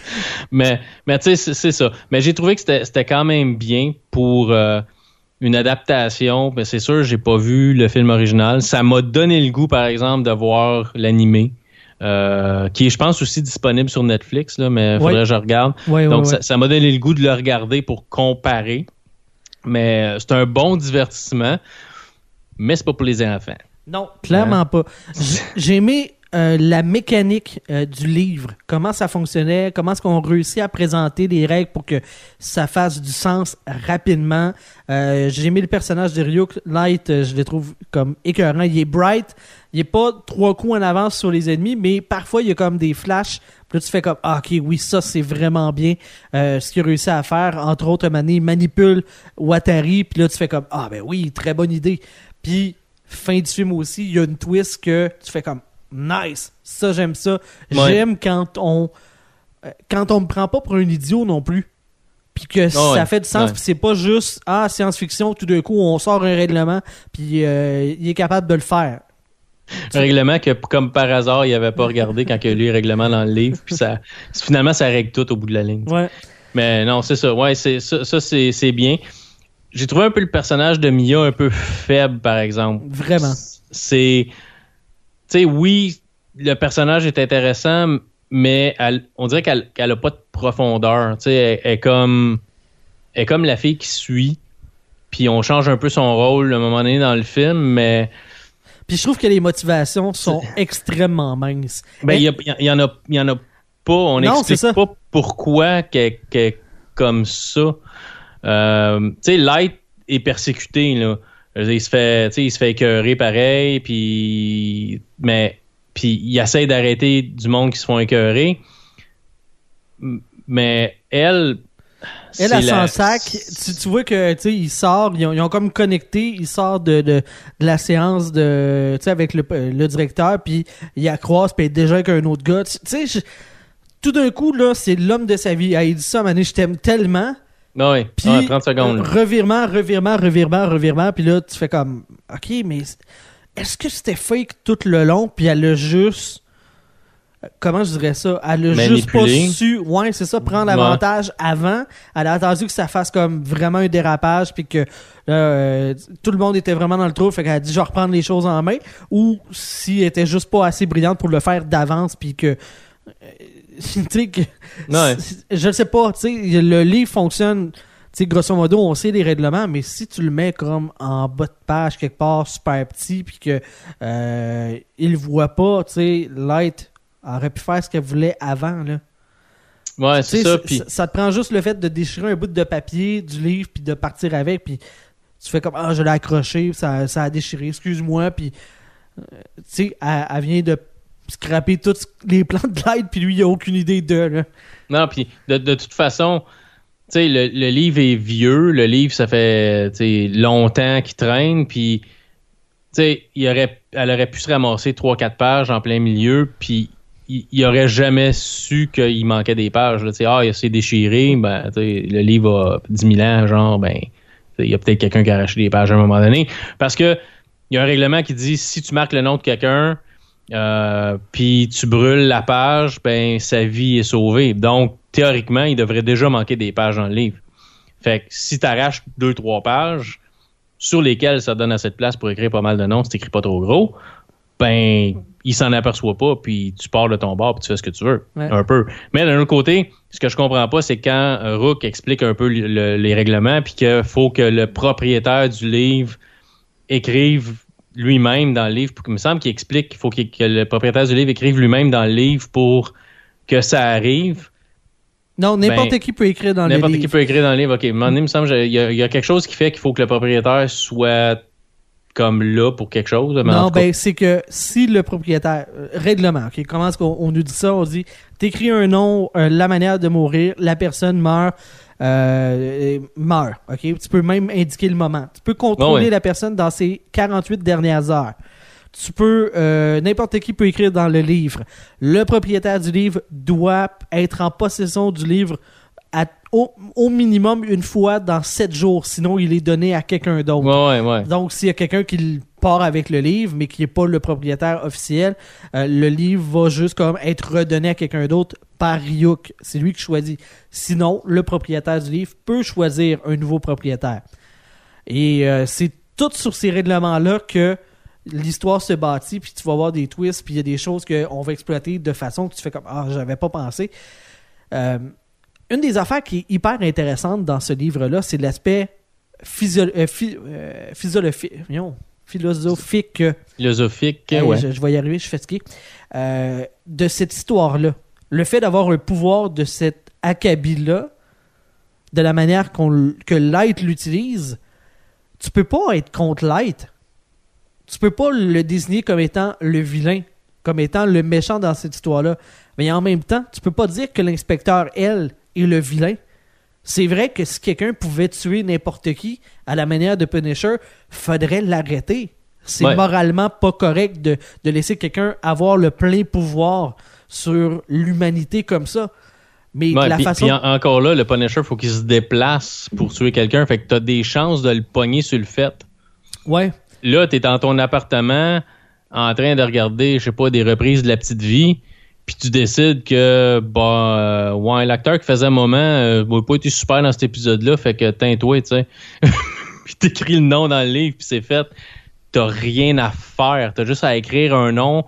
S3: Mais, mais tu sais, c'est- ça. Mais j'ai trouvé que c'était c'était quand même bien pour euh, une adaptation. Mais c'est sûr, j'ai pas vu le film original. Ça m'a donné le goût, par exemple, de voir l'animé. euh, qui est, je pense, aussi disponible sur Netflix, là, mais il faudrait que je regarde.
S2: Ouais,
S3: Donc, ça- m'a donné le goût de le regarder pour comparer. Mais euh, c'est un bon divertissement, mais c'est pas pour les enfants.
S2: Non, clairement pas. J- J'ai aimé euh, la mécanique euh, du livre, comment ça fonctionnait, comment est-ce qu'on réussit à présenter les règles pour que ça fasse du sens rapidement? Euh, j'ai aimé le personnage de Ryuk Light, je le trouve comme écœurant. Il est bright, il est pas trois coups en avance sur les ennemis, mais parfois il y a comme des flashs. Puis là, tu fais comme, ah, ok, oui, ça c'est vraiment bien ce qu'il a réussi à faire. Entre autres, Mané manipule Watari, puis là tu fais comme, ah ben oui, très bonne idée. Puis fin du film aussi, il y a une twist que tu fais comme, nice, ça j'aime ça.
S3: Ouais.
S2: J'aime quand on euh, quand on me prend pas pour un idiot non plus. Puis que ça
S3: ouais.
S2: fait du sens,
S3: Ouais.
S2: puis c'est pas juste ah science-fiction, tout d'un coup on sort un règlement, puis euh, il est capable de le faire.
S3: Un règlement que, comme par hasard, il avait pas regardé quand il a lu le règlement dans le livre. Puis ça, finalement, ça règle tout au bout de la ligne.
S2: Ouais.
S3: Mais non, c'est ça. Ouais, c'est ça, ça, c'est c'est bien. J'ai trouvé un peu le personnage de Mia un peu faible, par exemple.
S2: Vraiment.
S3: C'est. Tu sais, oui, le personnage est intéressant, mais elle- on dirait qu'elle qu'elle a pas de profondeur. Tu sais, elle, elle est comme. Elle est comme la fille qui suit. Puis on change un peu son rôle à un moment donné dans le film, mais.
S2: Puis je trouve que les motivations sont extrêmement minces.
S3: Ben, il y, a- il y en a, y en a pas. On n'explique pas pourquoi qu'elle qu'elle est comme ça. Euh, tu sais, Light est persécuté, là. Il se fait, tu sais, il se fait écœurer pareil, puis mais puis il essaie d'arrêter du monde qui se font écœurer. Mais elle,
S2: Elle,
S3: la-
S2: son sac, tu, tu vois que tu il sort, ils ont, ils ont comme connecté, il sort de, de, de la séance de, tu sais, avec le, le directeur, puis il accroise, puis déjà avec un autre gars. Tu sais, tout d'un coup, là, c'est l'homme de sa vie. Il dit ça, Mané, je t'aime tellement.
S3: Ah oui,
S2: Puis,
S3: ouais, 30 secondes. là.
S2: euh, revirement, revirement, revirement, revirement, puis là, tu fais comme, OK, mais est-ce que c'était fake tout le long, puis elle a juste... euh, Comment je dirais ça? Elle a juste pas su, ouais, c'est ça, prendre
S3: Ouais.
S2: l'avantage avant. Elle a attendu que ça fasse comme vraiment un dérapage, puis que euh, tout le monde était vraiment dans le trou, fait qu'elle a dit, je vais reprendre les choses en main. Ou si elle était juste pas assez brillante pour le faire d'avance, puis que. Tu sais, que
S3: Ouais.
S2: Je sais pas, tu sais, le livre fonctionne, tu sais, grosso modo, on sait les règlements, mais si tu le mets comme en bas de page quelque part, super petit, puis que euh, il voit pas, tu sais, Light aurait pu faire ce qu'elle voulait avant, là.
S3: Ouais, c'est ça.
S2: ça, te prend juste le fait de déchirer un bout de papier du livre, puis de partir avec, puis tu fais comme, ah, je l'ai accroché, ça, ça a déchiré, excuse-moi, puis, euh, tu sais, elle, elle vient de scraper tous les plans de Light, puis lui, il a aucune idée de.
S3: Non, puis de, toute façon, tu sais, le, livre est vieux. Le livre, ça fait longtemps qu'il traîne. Puis, tu sais, elle aurait pu se ramasser 3-4 pages en plein milieu. Puis, il, il aurait jamais su qu'il manquait des pages. Tu sais, ah, il s'est déchiré. Ben, le livre a 10 000 ans, genre, ben, il y a peut-être quelqu'un qui a arraché des pages à un moment donné. Parce que il y a un règlement qui dit si tu marques le nom de quelqu'un, euh, puis tu brûles la page, ben sa vie est sauvée. Donc théoriquement, il devrait déjà manquer des pages dans le livre. Fait que si tu arraches deux trois pages sur lesquelles ça donne assez de place pour écrire pas mal de noms, si t'écris pas trop gros, ben il s'en aperçoit pas, puis tu pars de ton bord, puis tu fais ce que tu veux,
S2: Ouais.
S3: un peu. Mais d'un autre côté, ce que je comprends pas, c'est quand Rook explique un peu le- le- les règlements, puis qu'il faut que le propriétaire du livre écrive lui-même dans le livre. Il me semble qu'il explique qu'il faut que le propriétaire du livre écrive lui-même dans le livre pour que ça arrive.
S2: Non, n'importe
S3: Ben,
S2: qui peut écrire dans le
S3: N'importe
S2: livre.
S3: qui peut écrire dans le livre. OK, donné, il me semble qu'il y, a- il y a quelque chose qui fait qu'il faut que le propriétaire soit comme là pour quelque chose. mais
S2: Non, ben c'est que si le propriétaire euh, règlement, ok, comment est-ce qu'on on nous dit ça? On dit t'écris un nom, euh, la manière de mourir, la personne meurt, euh, meurt. Ok, tu peux même indiquer le moment. Tu peux contrôler la personne dans ses 48 dernières heures. Tu peux, euh, n'importe qui peut écrire dans le livre. Le propriétaire du livre doit être en possession du livre à- au, au minimum une fois dans 7 jours, sinon il est donné à quelqu'un d'autre.
S3: ouais, ouais.
S2: Donc, s'il y a quelqu'un qui part avec le livre, mais qui n'est pas le propriétaire officiel, euh, le livre va juste comme être redonné à quelqu'un d'autre par Ryuk. C'est lui qui choisit. Sinon, le propriétaire du livre peut choisir un nouveau propriétaire. Et euh, c'est tout sur ces règlements-là que l'histoire se bâtit, puis tu vas voir des twists, puis il y a des choses qu'on va exploiter de façon que tu fais comme Ah, j'avais pas pensé. Euh, une des affaires qui est hyper intéressante dans ce livre-là, c'est l'aspect physio- phy- physiologique. Philosophique.
S3: Philosophique, ouais.
S2: je, je vais y arriver, je suis fatigué. Euh, de cette histoire-là. Le fait d'avoir un pouvoir de cet acabit-là, de la manière qu'on que Light l'utilise, tu peux pas être contre Light. Tu peux pas le désigner comme étant le vilain, comme étant le méchant dans cette histoire-là. Mais en même temps, tu peux pas dire que l'inspecteur, elle, est le vilain. C'est vrai que si quelqu'un pouvait tuer n'importe qui à la manière de Punisher, faudrait l'arrêter. C'est
S3: Ouais.
S2: moralement pas correct de, de laisser quelqu'un avoir le plein pouvoir sur l'humanité comme ça. Mais
S3: Ouais,
S2: la façon.
S3: puis en- encore là, le Punisher, faut qu'il se déplace pour tuer quelqu'un. Fait que t'as des chances de le pogner sur le fait.
S2: Ouais.
S3: Là, t'es dans ton appartement en train de regarder, je sais pas, des reprises de la petite vie. Puis tu décides que, bah, ouais, l'acteur qui faisait un moment, euh, pas été super dans cet épisode-là, fait que teins-toi, tu sais. puis t'écris le nom dans le livre, puis c'est fait. T'as rien à faire. T'as juste à écrire un nom,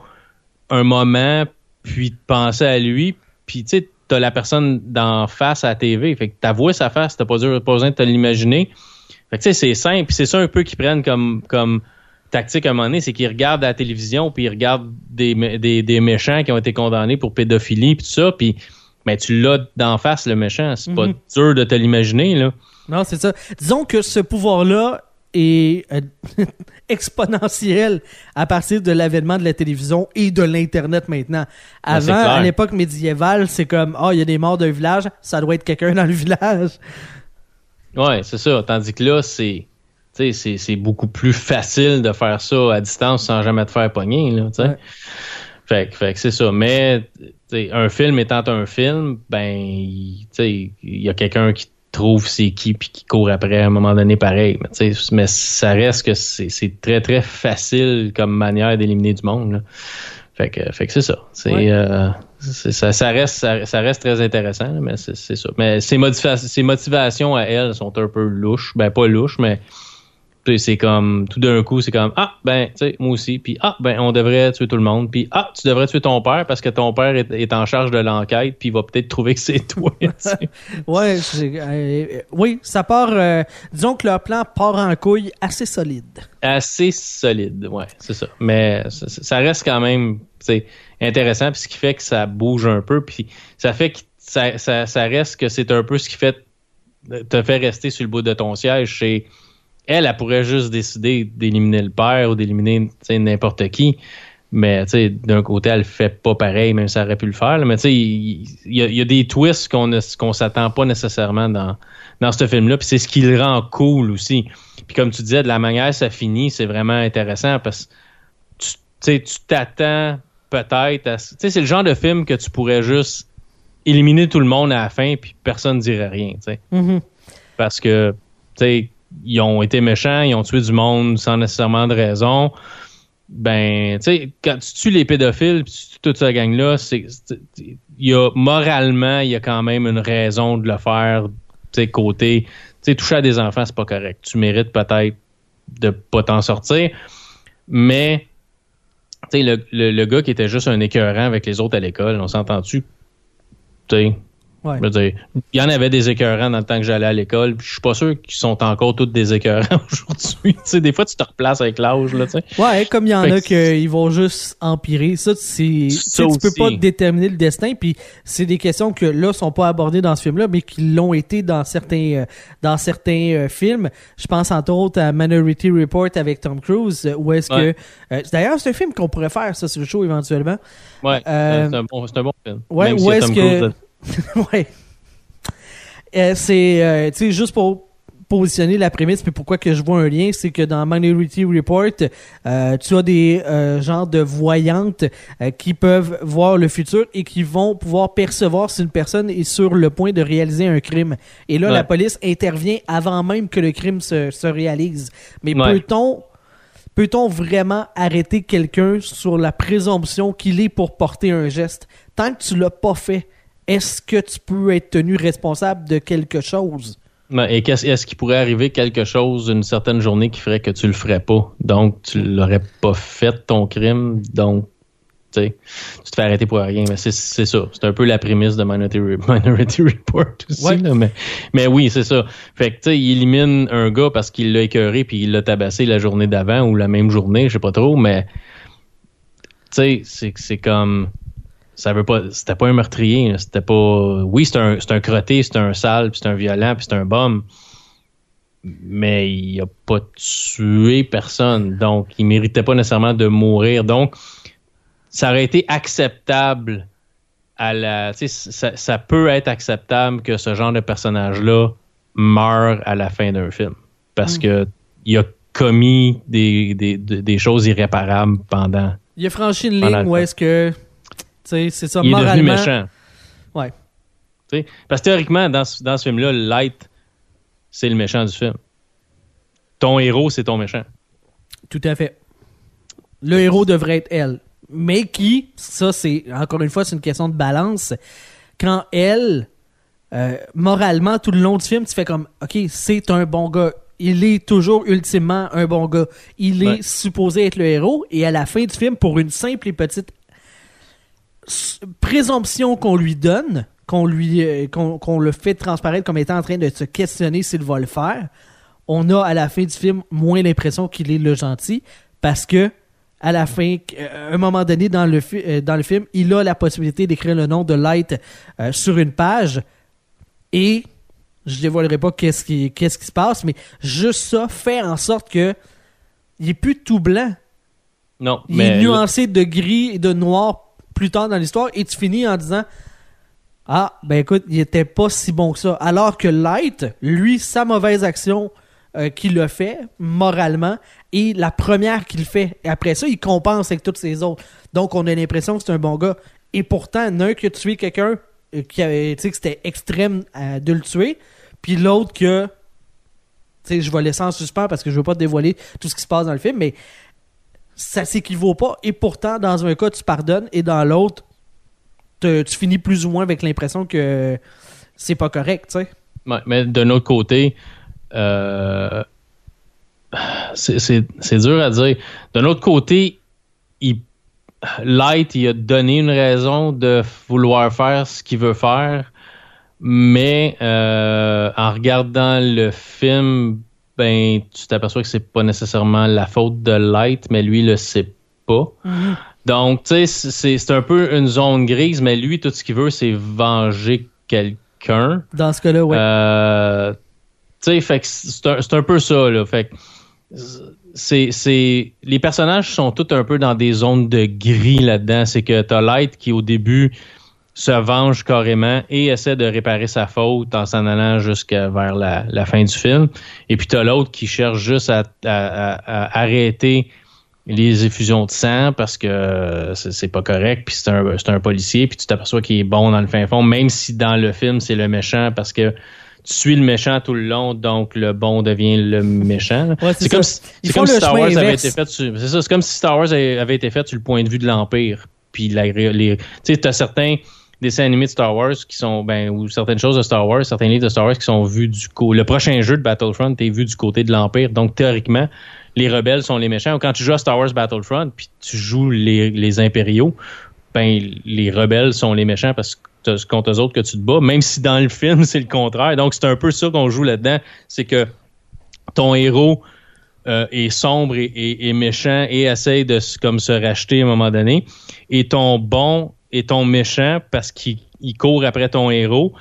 S3: un moment, puis penser à lui. Puis tu sais, t'as la personne d'en face à la TV. Fait que t'as voué sa face, t'as pas besoin de te l'imaginer. Fait que tu sais, c'est simple. Puis c'est ça un peu qu'ils prennent comme, comme tactique à un moment donné, c'est qu'ils regardent la télévision, puis ils regardent des, des, des méchants qui ont été condamnés pour pédophilie, puis tout ça. Puis ben, tu l'as d'en face, le méchant. C'est pas
S2: Mhm.
S3: dur de te l'imaginer, là.
S2: Non, c'est ça. Disons que ce pouvoir-là est euh, exponentiel à partir de l'avènement de la télévision et de l'Internet maintenant.
S3: Ben,
S2: Avant, à l'époque médiévale, c'est comme, ah, il y a des morts d'un village, ça doit être quelqu'un dans le village.
S3: Ouais, c'est ça. Tandis que là, c'est. C'est, c'est beaucoup plus facile de faire ça à distance sans jamais te faire pogner. Là.
S2: Ouais.
S3: fait, que- fait que c'est ça. Mais un film étant un film, ben il y a quelqu'un qui trouve c'est qui puis qui court après à un moment donné pareil. Mais, mais ça reste que c'est, c'est très très facile comme manière d'éliminer du monde. Là. Fait que, fait que c'est ça. C'est,
S2: Ouais.
S3: euh, ça, ça reste, ça, ça reste très intéressant, là, mais c'est, c'est ça. Mais ses, ses motivations à elle sont un peu louches. Ben, pas louches, mais puis c'est comme, tout d'un coup, c'est comme, ah, ben, tu sais, moi aussi. Puis, ah, ben, on devrait tuer tout le monde. Puis, ah, tu devrais tuer ton père parce que ton père est, est en charge de l'enquête. Puis, il va peut-être trouver que c'est toi.
S2: Ouais, c'est- euh, oui, ça part. euh, disons que leur plan part en couille assez solide.
S3: assez solide, ouais, c'est ça. Mais ça, ça reste quand même tu sais, intéressant, puis ce qui fait que ça bouge un peu, puis ça fait que ça, ça, ça reste que c'est un peu ce qui fait te fait rester sur le bout de ton siège. C'est elle, elle pourrait juste décider d'éliminer le père ou d'éliminer n'importe qui. Mais d'un côté, elle fait pas pareil, même si elle aurait pu le faire. là. Mais il y, a- il y a des twists qu'on ne qu'on s'attend pas nécessairement dans, dans ce film-là. Puis c'est ce qui le rend cool aussi. Puis comme tu disais, de la manière ça finit, c'est vraiment intéressant parce que tu t'attends peut-être à. Tu sais, c'est le genre de film que tu pourrais juste éliminer tout le monde à la fin, puis personne ne dirait rien. tu sais
S2: Mhm.
S3: parce que, tu sais, ils ont été méchants, ils ont tué du monde sans nécessairement de raison. Ben, tu sais, quand tu tues les pédophiles, puis tu tues toute cette gang-là, c'est, y a, moralement, il y a quand même une raison de le faire, tu sais, côté, tu sais, toucher à des enfants, c'est pas correct. Tu mérites peut-être de pas t'en sortir, mais, tu sais, le, le, le gars qui était juste un écœurant avec les autres à l'école, on s'entend-tu? Tu sais,
S2: Ouais.
S3: je veux dire, il y en avait des écœurants dans le temps que j'allais à l'école. puis Je suis pas sûr qu'ils sont encore tous des écœurants aujourd'hui. Tu sais, des fois, tu te replaces avec l'âge, là, tu sais.
S2: Ouais, comme il y en
S3: Fait
S2: a qu'ils vont juste empirer. Ça, c'est. Tu peux pas déterminer le destin. Puis c'est des questions que là sont pas abordées dans ce film-là, mais qui l'ont été dans certains euh, dans certains euh, films. Je pense entre autres à Minority Report avec Tom Cruise, euh, où est-ce
S3: Ouais.
S2: que. euh, D'ailleurs, c'est un film qu'on pourrait faire, ça, sur le show éventuellement.
S3: Ouais,
S2: Euh,
S3: c'est un, bon, un bon film.
S2: Ouais,
S3: Même
S2: où est-ce que-
S3: Cruise,
S2: ouais. Euh, c'est, euh, tu sais, juste pour positionner la prémisse, puis pourquoi que je vois un lien, c'est que dans Minority Report, euh, tu as des euh, genres de voyantes euh, qui peuvent voir le futur et qui vont pouvoir percevoir si une personne est sur le point de réaliser un crime. Et là,
S3: Ouais.
S2: la police intervient avant même que le crime se, se réalise. Mais
S3: Ouais.
S2: peut-on peut-on vraiment arrêter quelqu'un sur la présomption qu'il est pour porter un geste? Tant que tu l'as pas fait? Est-ce que tu peux être tenu responsable de quelque chose?
S3: Et qu'est-ce- est-ce qu'il pourrait arriver quelque chose une certaine journée qui ferait que tu le ferais pas? Donc, tu l'aurais pas fait ton crime. Donc, tu te fais arrêter pour rien. Mais c'est c'est ça. C'est un peu la prémisse de Minority, Re- Minority Report aussi.
S2: Ouais.
S3: là, mais, mais oui, c'est ça. Fait que, tu sais, il élimine un gars parce qu'il l'a écœuré puis il l'a tabassé la journée d'avant ou la même journée, je sais pas trop, mais tu sais, c'est comme ça veut pas c'était pas un meurtrier, c'était pas oui, c'est un c'est un crotté, c'est un sale, puis c'est un violent, puis c'est un bum. Mais il a pas tué personne, donc il méritait pas nécessairement de mourir. Donc ça aurait été acceptable à la tu sais ça, ça peut être acceptable que ce genre de personnage là meure à la fin d'un film parce que il a commis des, des, des choses irréparables pendant
S2: Il a franchi une ligne où est-ce que. C'est ça,
S3: il est devenu
S2: moralement.
S3: méchant.
S2: Ouais.
S3: Tu sais, Parce que théoriquement, dans, ce- dans ce film-là, Light, c'est le méchant du film. Ton héros, c'est ton méchant.
S2: Tout à fait. Le héros devrait être elle. Mais qui, ça c'est, encore une fois, c'est une question de balance. Quand elle, euh, moralement, tout le long du film, tu fais comme, OK, c'est un bon gars. Il est toujours ultimement un bon gars. Il est supposé être le héros. Et à la fin du film, pour une simple et petite présomption qu'on lui donne, qu'on lui, euh, qu'on le fait transparaître comme étant en train de se questionner s'il va le faire, on a à la fin du film moins l'impression qu'il est le gentil parce que à la fin, euh, à un moment donné dans le, fi- euh, dans le film, il a la possibilité d'écrire le nom de Light euh, sur une page et je dévoilerai pas qu'est-ce qui, qu'est-ce qui se passe, mais juste ça fait en sorte que il est plus tout blanc.
S3: Non,
S2: Il
S3: mais
S2: est nuancé de gris et de noir plus tard dans l'histoire et tu finis en disant Ah, ben écoute, il était pas si bon que ça. Alors que Light, lui, sa mauvaise action euh, qu'il a fait moralement est la première qu'il fait. Et après ça, il compense avec toutes ses autres. Donc on a l'impression que c'est un bon gars. Et pourtant, l'un qui a tué quelqu'un euh, qui avait, que c'était extrême de le tuer, puis l'autre que. Tu sais, je vais laisser en suspens parce que je veux pas te dévoiler tout ce qui se passe dans le film, mais ça s'équivaut pas. Et pourtant, dans un cas, tu pardonnes et dans l'autre, tu finis plus ou moins avec l'impression que c'est pas correct, tu sais.
S3: Mais d'un autre côté, euh, c'est dur à dire. D'un autre côté, il, Light, il a donné une raison de vouloir faire ce qu'il veut faire, mais euh, en regardant le film, ben, tu t'aperçois que c'est pas nécessairement la faute de Light, mais lui, le sait pas. Donc, tu sais, c'est un peu une zone grise, mais lui, tout ce qu'il veut, c'est venger quelqu'un.
S2: Dans ce cas-là, ouais.
S3: Euh, tu sais, fait que c'est un, un peu ça, là. Fait que c'est, c'est, les personnages sont tous un peu dans des zones de gris là-dedans. C'est que t'as Light qui, au début, se venge carrément et essaie de réparer sa faute en s'en allant jusqu'à vers la, la fin du film. Et puis t'as l'autre qui cherche juste à, à- à- à arrêter les effusions de sang parce que euh, c'est pas correct puis c'est un, un policier puis tu t'aperçois qu'il est bon dans le fin fond même si dans le film c'est le méchant parce que tu suis le méchant tout le long donc le bon devient le méchant.
S2: Ouais, c'est
S3: comme si, comme si Star Wars avait été fait c'est ça c'est comme si Star Wars avait avait été fait sur le point de vue de l'empire puis la, les tu sais t'as certains dessins animés de Star Wars qui sont ben ou certaines choses de Star Wars certains livres de Star Wars qui sont vus du côté le prochain jeu de Battlefront est vu du côté de l'empire donc théoriquement les rebelles sont les méchants. Quand tu joues à Star Wars Battlefront, puis tu joues les, les impériaux, ben les rebelles sont les méchants parce que t'as- contre eux autres que tu te bats, même si dans le film c'est le contraire. Donc c'est un peu ça qu'on joue là-dedans, c'est que ton héros euh, est sombre et, méchant et essaye de comme se racheter à un moment donné, et ton bon est ton méchant parce qu'il il court après ton héros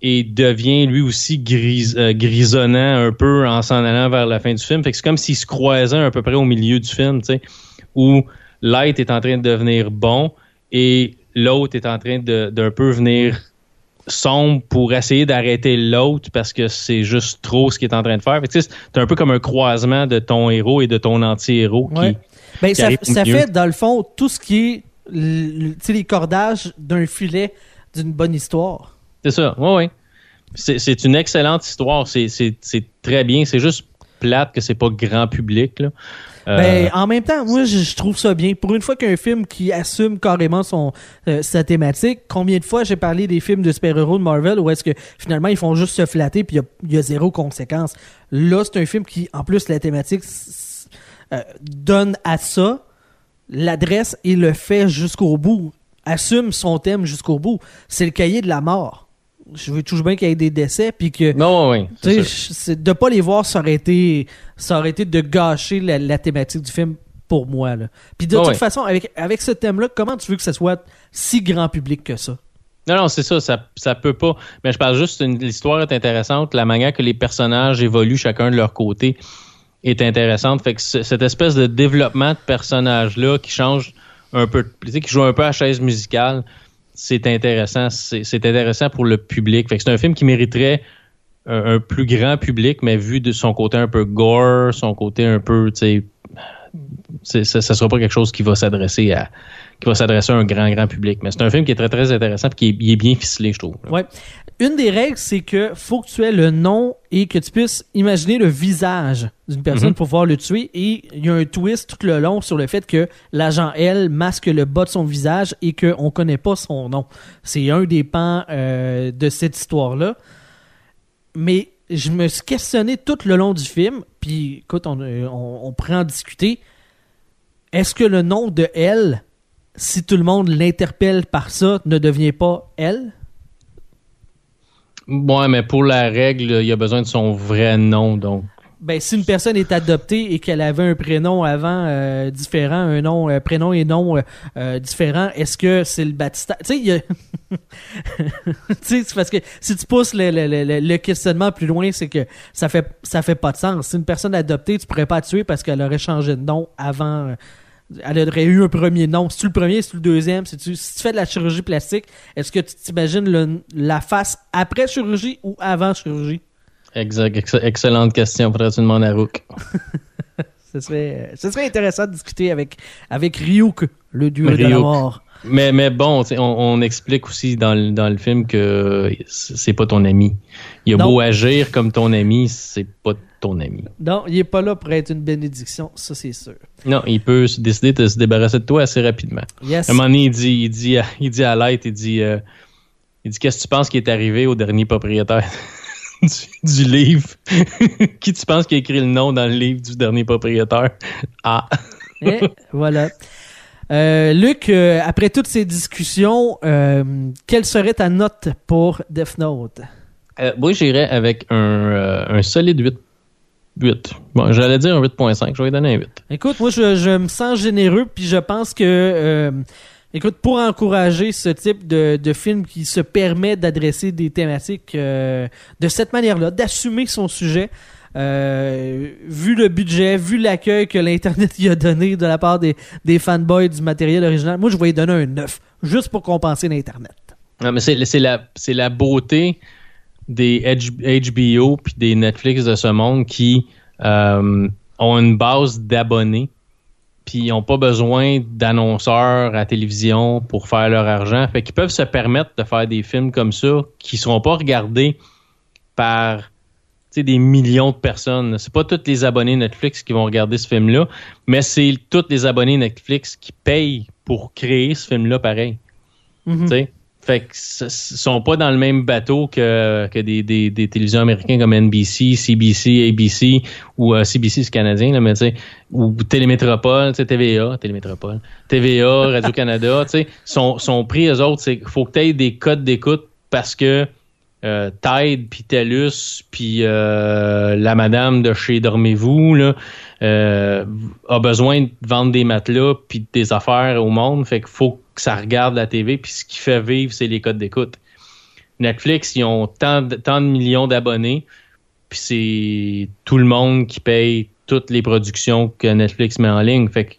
S3: et devient lui aussi gris, euh, grisonnant un peu en s'en allant vers la fin du film. Fait que c'est comme s'il se croisait à peu près au milieu du film, tu sais, où Light est en train de devenir bon et l'autre est en train de- d'un peu venir sombre pour essayer d'arrêter l'autre parce que c'est juste trop ce qu'il est en train de faire. Fait que, tu sais, c'est un peu comme un croisement de ton héros et de ton anti-héros qui.
S2: Ben,
S3: qui
S2: ça, fait, dans le fond, tout ce qui est les cordages d'un filet d'une bonne histoire.
S3: C'est ça, oui, oui. C'est une excellente histoire. C'est- très bien. C'est juste plate que c'est pas grand public. Là. Euh,
S2: Ben, en même temps, moi, je, je trouve ça bien. Pour une fois qu'un film qui assume carrément son, euh, sa thématique, combien de fois j'ai parlé des films de super-héros de Marvel où est-ce que finalement ils font juste se flatter puis il y a- il y, a zéro conséquence. Là, c'est un film qui, en plus, la thématique euh, donne à ça l'adresse et le fait jusqu'au bout. Assume son thème jusqu'au bout. C'est le cahier de la mort. Je veux toujours bien qu'il y ait des décès, puis que.
S3: Non, oui.
S2: Tu sais, de pas les voir, ça aurait été, ça aurait été de gâcher la, thématique du film pour moi. Là. Puis de toute façon, avec, avec ce thème-là, comment tu veux que ça soit si grand public que ça?
S3: Non, non, c'est ça, ça, ça peut pas. Mais je parle juste, l'histoire est intéressante, la manière que les personnages évoluent chacun de leur côté est intéressante. Fait que cette espèce de développement de personnages-là qui change un peu, qui joue un peu à chaise musicale, c'est intéressant. C'est intéressant pour le public. Fait que c'est un film qui mériterait un, plus grand public, mais vu de son côté un peu gore, son côté un peu, tu sais, ça, sera pas quelque chose qui va s'adresser à qui va s'adresser à un grand grand public. Mais c'est un film qui est très très intéressant et qui est, bien ficelé, je trouve.
S2: Ouais. Une des règles, c'est que faut que tu aies le nom et que tu puisses imaginer le visage d'une personne mhm. pour pouvoir le tuer. Et il y a un twist tout le long sur le fait que l'agent L masque le bas de son visage et qu'on ne connaît pas son nom. C'est un des pans euh, de cette histoire-là. Mais je me suis questionné tout le long du film. Puis écoute, on, euh, on, on pourrait en discuter. Est-ce que le nom de L, si tout le monde l'interpelle par ça, ne devient pas L?
S3: Ouais, mais pour la règle, il a besoin de son vrai nom, donc.
S2: Ben, si une personne est adoptée et qu'elle avait un prénom avant euh, différent, un nom, euh, prénom et nom euh, différent, est-ce que c'est le baptistère? Tu sais, parce que si tu pousses le, le, le, questionnement plus loin, c'est que ça fait ça fait pas de sens. Si une personne adoptée, tu pourrais pas tuer parce qu'elle aurait changé de nom avant elle aurait eu un premier nom. Si tu le premier, si tu le deuxième, si tu, si tu fais de la chirurgie plastique, est-ce que tu t'imagines la face après chirurgie ou avant chirurgie?
S3: Exact. excellente question. Faudrait-tu demander à Rook?
S2: ce, serait, ce serait intéressant de discuter avec, avec Ryuk, le dieu de la mort.
S3: Mais, mais bon, on, explique aussi dans le, dans le film que c'est pas ton ami. Il a beau agir comme ton ami, c'est pas ton ami.
S2: Non, il est pas là pour être une bénédiction, ça c'est sûr.
S3: Non, il peut décider de se débarrasser de toi assez rapidement.
S2: Yes.
S3: À un moment donné, il dit, il dit, il dit à Light, il dit, euh, il dit qu'est-ce que tu penses qui est arrivé au dernier propriétaire du, livre? qui tu penses qui a écrit le nom dans le livre du dernier propriétaire? Ah.
S2: Et voilà. Euh, Luc, euh, après toutes ces discussions, quelle serait ta note pour Death Note?
S3: moi, j'irais avec un, un solide 8 8. Bon, j'allais dire un 8.5. Je vais lui donner un 8.
S2: Écoute, moi, je, me sens généreux, puis je pense que, euh, écoute, pour encourager ce type de, de film qui se permet d'adresser des thématiques euh, de cette manière-là, d'assumer son sujet, euh, vu le budget, vu l'accueil que l'Internet y a donné de la part des, des fanboys du matériel original, moi, je vais lui donner un 9, juste pour compenser l'Internet.
S3: Non, mais c'est la, la beauté des HBO puis des Netflix de ce monde qui euh, ont une base d'abonnés puis ils n'ont pas besoin d'annonceurs à télévision pour faire leur argent. Fait qu'ils peuvent se permettre de faire des films comme ça qui ne seront pas regardés par des millions de personnes. C'est pas tous les abonnés Netflix qui vont regarder ce film-là, mais c'est tous les abonnés Netflix qui payent pour créer ce film-là pareil. Mm-hmm. Fait que sont pas dans le même bateau que, que des, des, télévisions américaines comme NBC, CBC, ABC ou euh, CBC c'est canadien là, mais tu sais ou Télémétropole, tu sais TVA, Télémétropole, TVA, Radio Canada, tu sais sont sont pris eux autres, c'est faut que tu aies des codes d'écoute parce que euh, Tide puis TELUS puis euh, la madame de chez Dormez-vous là euh, a besoin de vendre des matelas puis des affaires au monde, fait qu'il faut que ça regarde la TV, puis ce qui fait vivre, c'est les codes d'écoute. Netflix, ils ont tant de, tant de millions d'abonnés, puis c'est tout le monde qui paye toutes les productions que Netflix met en ligne. Fait que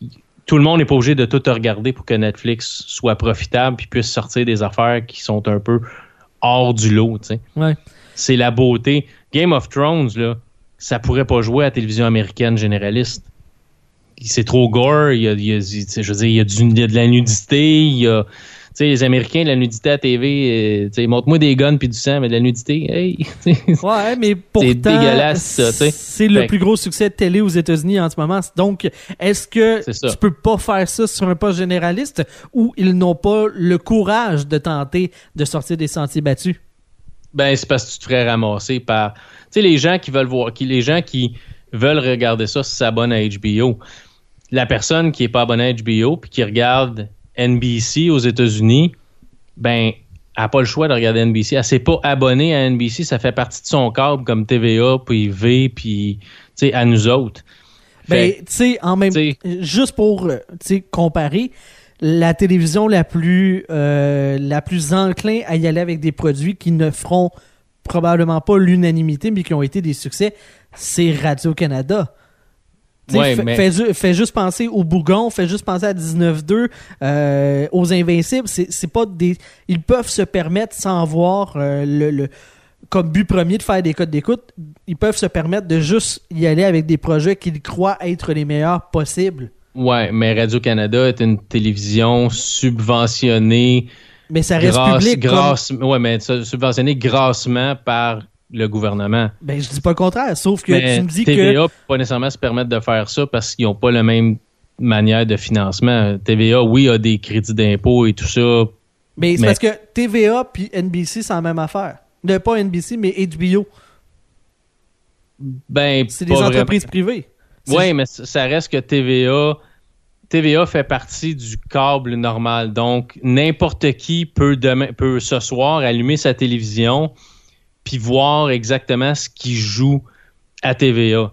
S3: tout le monde n'est pas obligé de tout regarder pour que Netflix soit profitable puis puisse sortir des affaires qui sont un peu hors du lot.
S2: Ouais.
S3: C'est la beauté. Game of Thrones, là, ça pourrait pas jouer à la télévision américaine généraliste c'est trop gore, il y a, je veux dire, il y a, du, de la nudité, il y a, tu sais, les Américains, la nudité à TV, euh, tu sais, montre-moi des guns puis du sang, mais de la nudité, hey!
S2: ouais, mais pourtant, c'est dégueulasse, ça, tu sais. C'est le plus gros succès de télé aux États-Unis en ce moment. Donc, est-ce que tu peux pas faire ça sur un poste généraliste ou ils n'ont pas le courage de tenter de sortir des sentiers battus?
S3: Ben, c'est parce que tu te ferais ramasser par, tu sais, les gens qui veulent voir, qui, les gens qui veulent regarder ça s'abonnent à HBO la personne qui est pas abonnée à HBO puis qui regarde NBC aux États-Unis, ben, elle n'a pas le choix de regarder NBC. Elle s'est pas abonnée à NBC. Ça fait partie de son câble comme TVA, puis V, puis à nous autres.
S2: Ben, tu sais, en même juste pour euh, comparer, la télévision la plus euh, la plus enclin à y aller avec des produits qui ne feront probablement pas l'unanimité, mais qui ont été des succès, c'est Radio-Canada. Ouais, fais, juste penser au Bougon, fais juste penser à 19-2, euh, aux Invincibles. C'est pas des. Ils peuvent se permettre, sans avoir euh, le, comme but premier de faire des codes d'écoute, ils peuvent se permettre de juste y aller avec des projets qu'ils croient être les meilleurs possibles.
S3: Ouais, mais Radio-Canada est une télévision subventionnée.
S2: Mais ça reste public.
S3: Ouais, mais subventionnée grassement par le gouvernement.
S2: Ben, je dis pas le contraire, sauf que tu me dis
S3: TVA que. peut pas nécessairement se permettre de faire ça parce qu'ils n'ont pas la même manière de financement. TVA, oui, a des crédits d'impôt et tout ça.
S2: Mais c'est parce que TVA puis NBC, c'est la même affaire. Ne pas NBC, mais HBO.
S3: Ben,
S2: c'est des entreprises privées.
S3: Oui, mais ça reste que TVA. TVA fait partie du câble normal. Donc, n'importe qui peut, demain, peut ce soir allumer sa télévision puis voir exactement ce qui joue à TVA.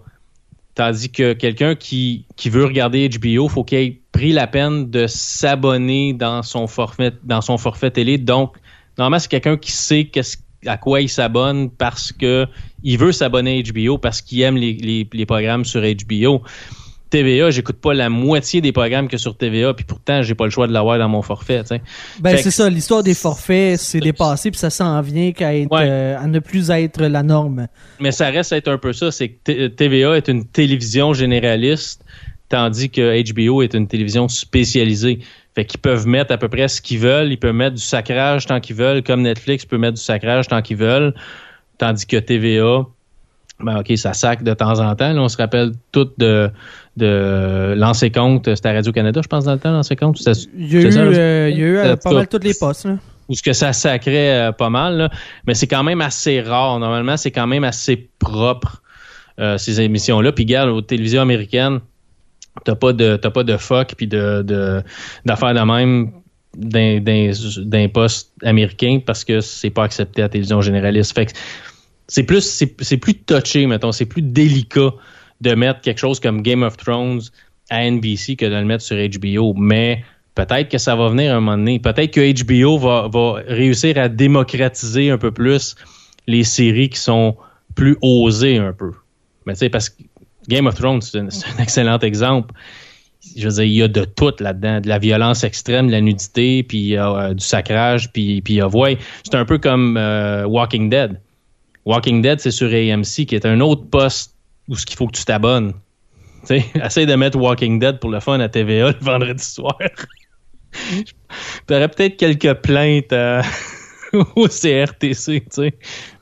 S3: Tandis que quelqu'un qui, qui veut regarder HBO, faut qu'il ait pris la peine de s'abonner dans son forfait dans son forfait télé. Donc, normalement, c'est quelqu'un qui sait à quoi il s'abonne parce que il veut s'abonner à HBO parce qu'il aime les, les, programmes sur HBO. TVA, j'écoute pas la moitié des programmes que sur TVA, puis pourtant, j'ai pas le choix de l'avoir dans mon forfait.
S2: Ben, c'est ça, l'histoire des forfaits, c'est dépassé, puis ça s'en vient qu'à euh, à ne plus être la norme.
S3: Mais ça reste à être un peu ça, c'est que TVA est une télévision généraliste, tandis que HBO est une télévision spécialisée. Fait qu'ils peuvent mettre à peu près ce qu'ils veulent, ils peuvent mettre du sacrage tant qu'ils veulent, comme Netflix peut mettre du sacrage tant qu'ils veulent, tandis que TVA, ben OK, ça sac de temps en temps. on se rappelle tout de, de lancer compte. C'était à Radio-Canada, je pense, dans le temps, lancer compte.
S2: Il y a eu, euh, il y a eu euh, pas mal toutes les postes. Là.
S3: Ou ce que ça sacrait euh, pas mal. Mais c'est quand même assez rare. Normalement, c'est quand même assez propre, ces émissions-là. Puis, regarde, aux télévisions américaines, t'as pas de t'as pas de fuck puis de, d'affaires de, même d'un poste américain parce que c'est pas accepté à la télévision généraliste. Fait que c'est plus c'est plus touché, mettons, c'est plus délicat de mettre quelque chose comme Game of Thrones à NBC que de le mettre sur HBO. Mais peut-être que ça va venir un moment donné. Peut-être que HBO va, va réussir à démocratiser un peu plus les séries qui sont plus osées un peu. Mais tu sais, parce que Game of Thrones, c'est un, excellent exemple. Je veux dire, il y a de tout là-dedans, de la violence extrême, de la nudité, puis euh, du sacrage, puis, puis ouais, c'est un peu comme euh, Walking Dead. Walking Dead, c'est sur AMC, qui est un autre poste où ce qu'il faut que tu t'abonnes. Tu essaye de mettre Walking Dead pour le fun à TVA le vendredi soir. aurais peut-être quelques plaintes au CRTC, tu sais.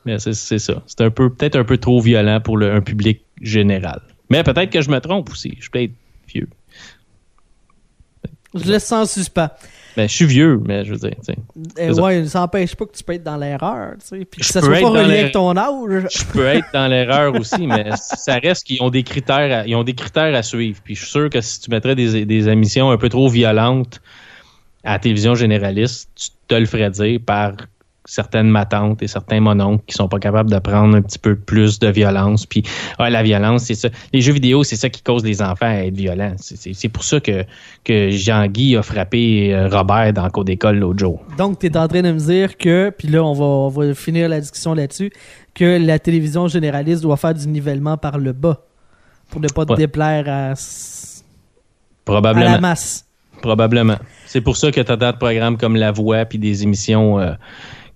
S3: Mais c'est ça. C'est un peu, peut-être un peu trop violent pour le, un public général. Mais peut-être que je me trompe aussi. Je suis peut-être vieux.
S2: Je laisse sans suspens.
S3: Ben, je suis vieux, mais je veux dire.
S2: Eh ouais, ça n'empêche pas que tu peux être dans l'erreur. Puis que ça soit pas relié avec ton âge.
S3: Je peux être dans l'erreur aussi, mais ça reste qu'ils ont des critères à, ils ont des critères à suivre. Puis je suis sûr que si tu mettrais des, des émissions un peu trop violentes à la télévision généraliste, tu te le ferais dire par certaines matantes et certains mononcles qui sont pas capables de prendre un petit peu plus de violence. Puis la violence, c'est ça. Les jeux vidéo, c'est ça qui cause les enfants à être violents. C'est pour ça que, que Jean-Guy a frappé euh, Robert dans le cours d'école l'autre jour.
S2: Donc, tu es en train de me dire que, puis là, on va, on va finir la discussion là-dessus, que la télévision généraliste doit faire du nivellement par le bas pour ne pas te déplaire à,
S3: Probablement.
S2: à la masse.
S3: Probablement. C'est pour ça que tu as des programmes comme La Voix puis des émissions euh,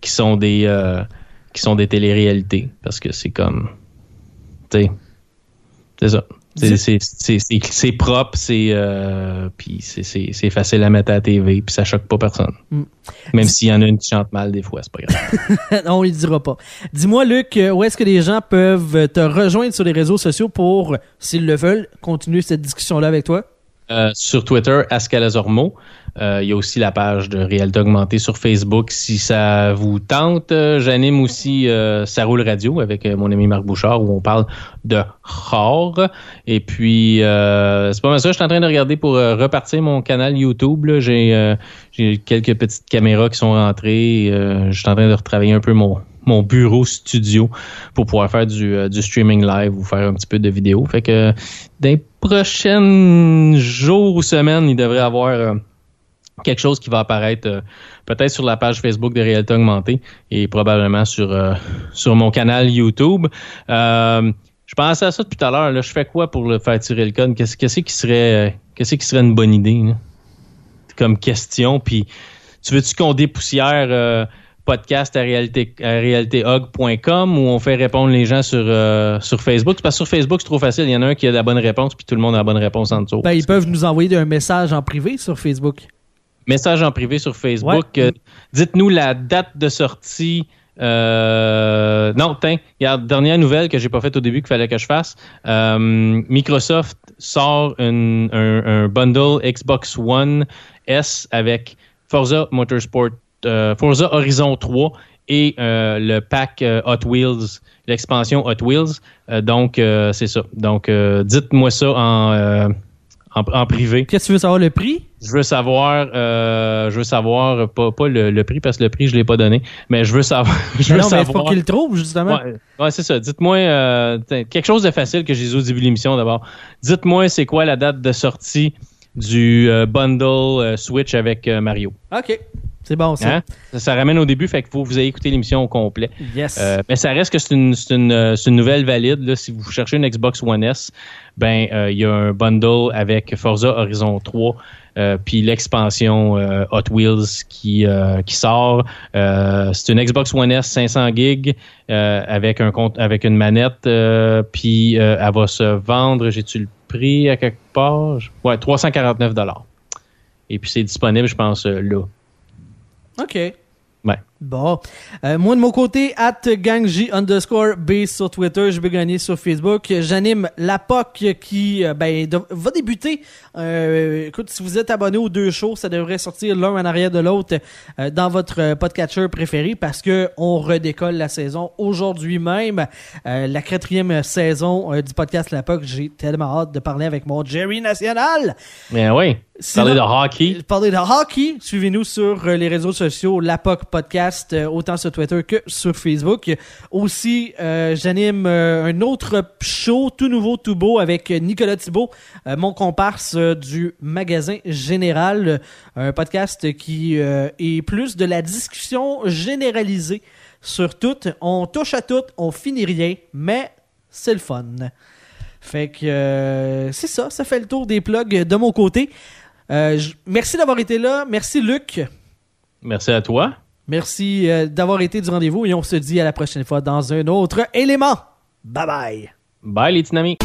S3: qui sont des euh, qui sont des téléréalités parce que c'est comme tu c'est ça. C'est propre c'est euh, puis c'est facile à mettre à la TV puis ça choque pas personne. Mm. même s'il y en a une qui chante mal des fois c'est pas grave.
S2: Non il dira pas. Dis-moi Luc où est-ce que les gens peuvent te rejoindre sur les réseaux sociaux pour s'ils le veulent continuer cette discussion là avec toi?
S3: Euh, sur Twitter, Ascalazormo. Euh, il y a aussi la page de Réalité Augmentée sur Facebook si ça vous tente. Euh, j'anime aussi euh, Ça roule radio avec mon ami Marc Bouchard où on parle de horror. Et puis, c'est pas mal ça. Je suis en train de regarder pour repartir mon canal YouTube. J'ai quelques petites caméras qui sont rentrées. je suis en train de retravailler un peu mon, bureau studio pour pouvoir faire du, du, streaming live ou faire un petit peu de vidéo. Fait que prochains jours ou semaines, il devrait avoir quelque chose qui va apparaître euh, peut-être sur la page Facebook de Réalité Augmentée et probablement sur, euh, sur mon canal YouTube. Euh, je pensais à ça depuis tout à l'heure. Je fais quoi pour le faire tirer le code? Qu'est-ce, qui serait qu'est-ce qui serait une bonne idée? Comme question. Puis tu veux-tu qu'on dépoussière podcast à, réalité, réalitéhog.com où on fait répondre les gens sur, sur Facebook. Parce que sur Facebook, c'est trop facile. Il y en a un qui a la bonne réponse, puis tout le monde a la bonne réponse en dessous.
S2: Ben, ils peuvent nous envoyer un message en privé sur Facebook
S3: message en privé sur Facebook. Euh, dites-nous la date de sortie. Euh, non, tiens, il y a une dernière nouvelle que j'ai pas faite au début qu'il fallait que je fasse. Euh, Microsoft sort un, bundle Xbox One S avec Forza Motorsport, Forza Horizon 3 et le pack Hot Wheels, l'expansion Hot Wheels. donc, c'est ça. Donc, dites-moi ça en en, privé.
S2: Qu'est-ce que tu veux savoir le prix?
S3: Je veux savoir, euh, je veux savoir pas, pas le, prix parce que le prix je l'ai pas donné, mais je veux savoir. Je
S2: veux non, savoir. Mais faut qu'il le trouve justement.
S3: Ouais, c'est ça. Dites-moi euh, quelque chose de facile que j'ai dit au début de l'émission d'abord. Dites-moi c'est quoi la date de sortie du euh, bundle Switch avec Mario?
S2: Ok. C'est bon, ça. Hein?
S3: ça. ramène au début, fait que vous ayez écouté l'émission au complet.
S2: Yes.
S3: mais ça reste que c'est une, une, une, nouvelle valide. Là, si vous cherchez une Xbox One S, ben euh, il y a un bundle avec Forza Horizon 3 euh, puis l'expansion euh, Hot Wheels qui qui sort. c'est une Xbox One S 500 gigs avec un compte avec une manette puis elle va se vendre. J'ai-tu le prix à quelque part? Ouais, 349 dollars. Et puis c'est disponible, je pense là.
S2: OK.
S3: Ouais.
S2: Bon. Euh, moi, de mon côté, at gangj underscore B sur Twitter, je vais gagner sur Facebook. J'anime la POC qui euh, ben, va débuter. Euh, écoute, si vous êtes abonné aux deux shows, ça devrait sortir l'un en arrière de l'autre dans votre podcatcher préféré parce que on redécolle la saison aujourd'hui même. la quatrième saison du podcast La POC. J'ai tellement hâte de parler avec mon Jerry National.
S3: Ben oui. parler de hockey.
S2: Parler de hockey. Suivez-nous sur les réseaux sociaux, La POC Podcast. Euh, autant sur Twitter que sur Facebook. Aussi, euh, j'anime euh, un autre show tout nouveau, tout beau avec Nicolas Thibault, mon comparse du magasin Général, un podcast qui est plus de la discussion généralisée sur tout. On touche à tout, on finit rien, mais c'est le fun. Fait que c'est ça, ça fait le tour des plugs de mon côté. merci d'avoir été là. Merci Luc.
S3: Merci à toi.
S2: Merci euh, d'avoir été du rendez-vous et on se dit à la prochaine fois dans un autre élément. Bye bye.
S3: Bye les dynamiques.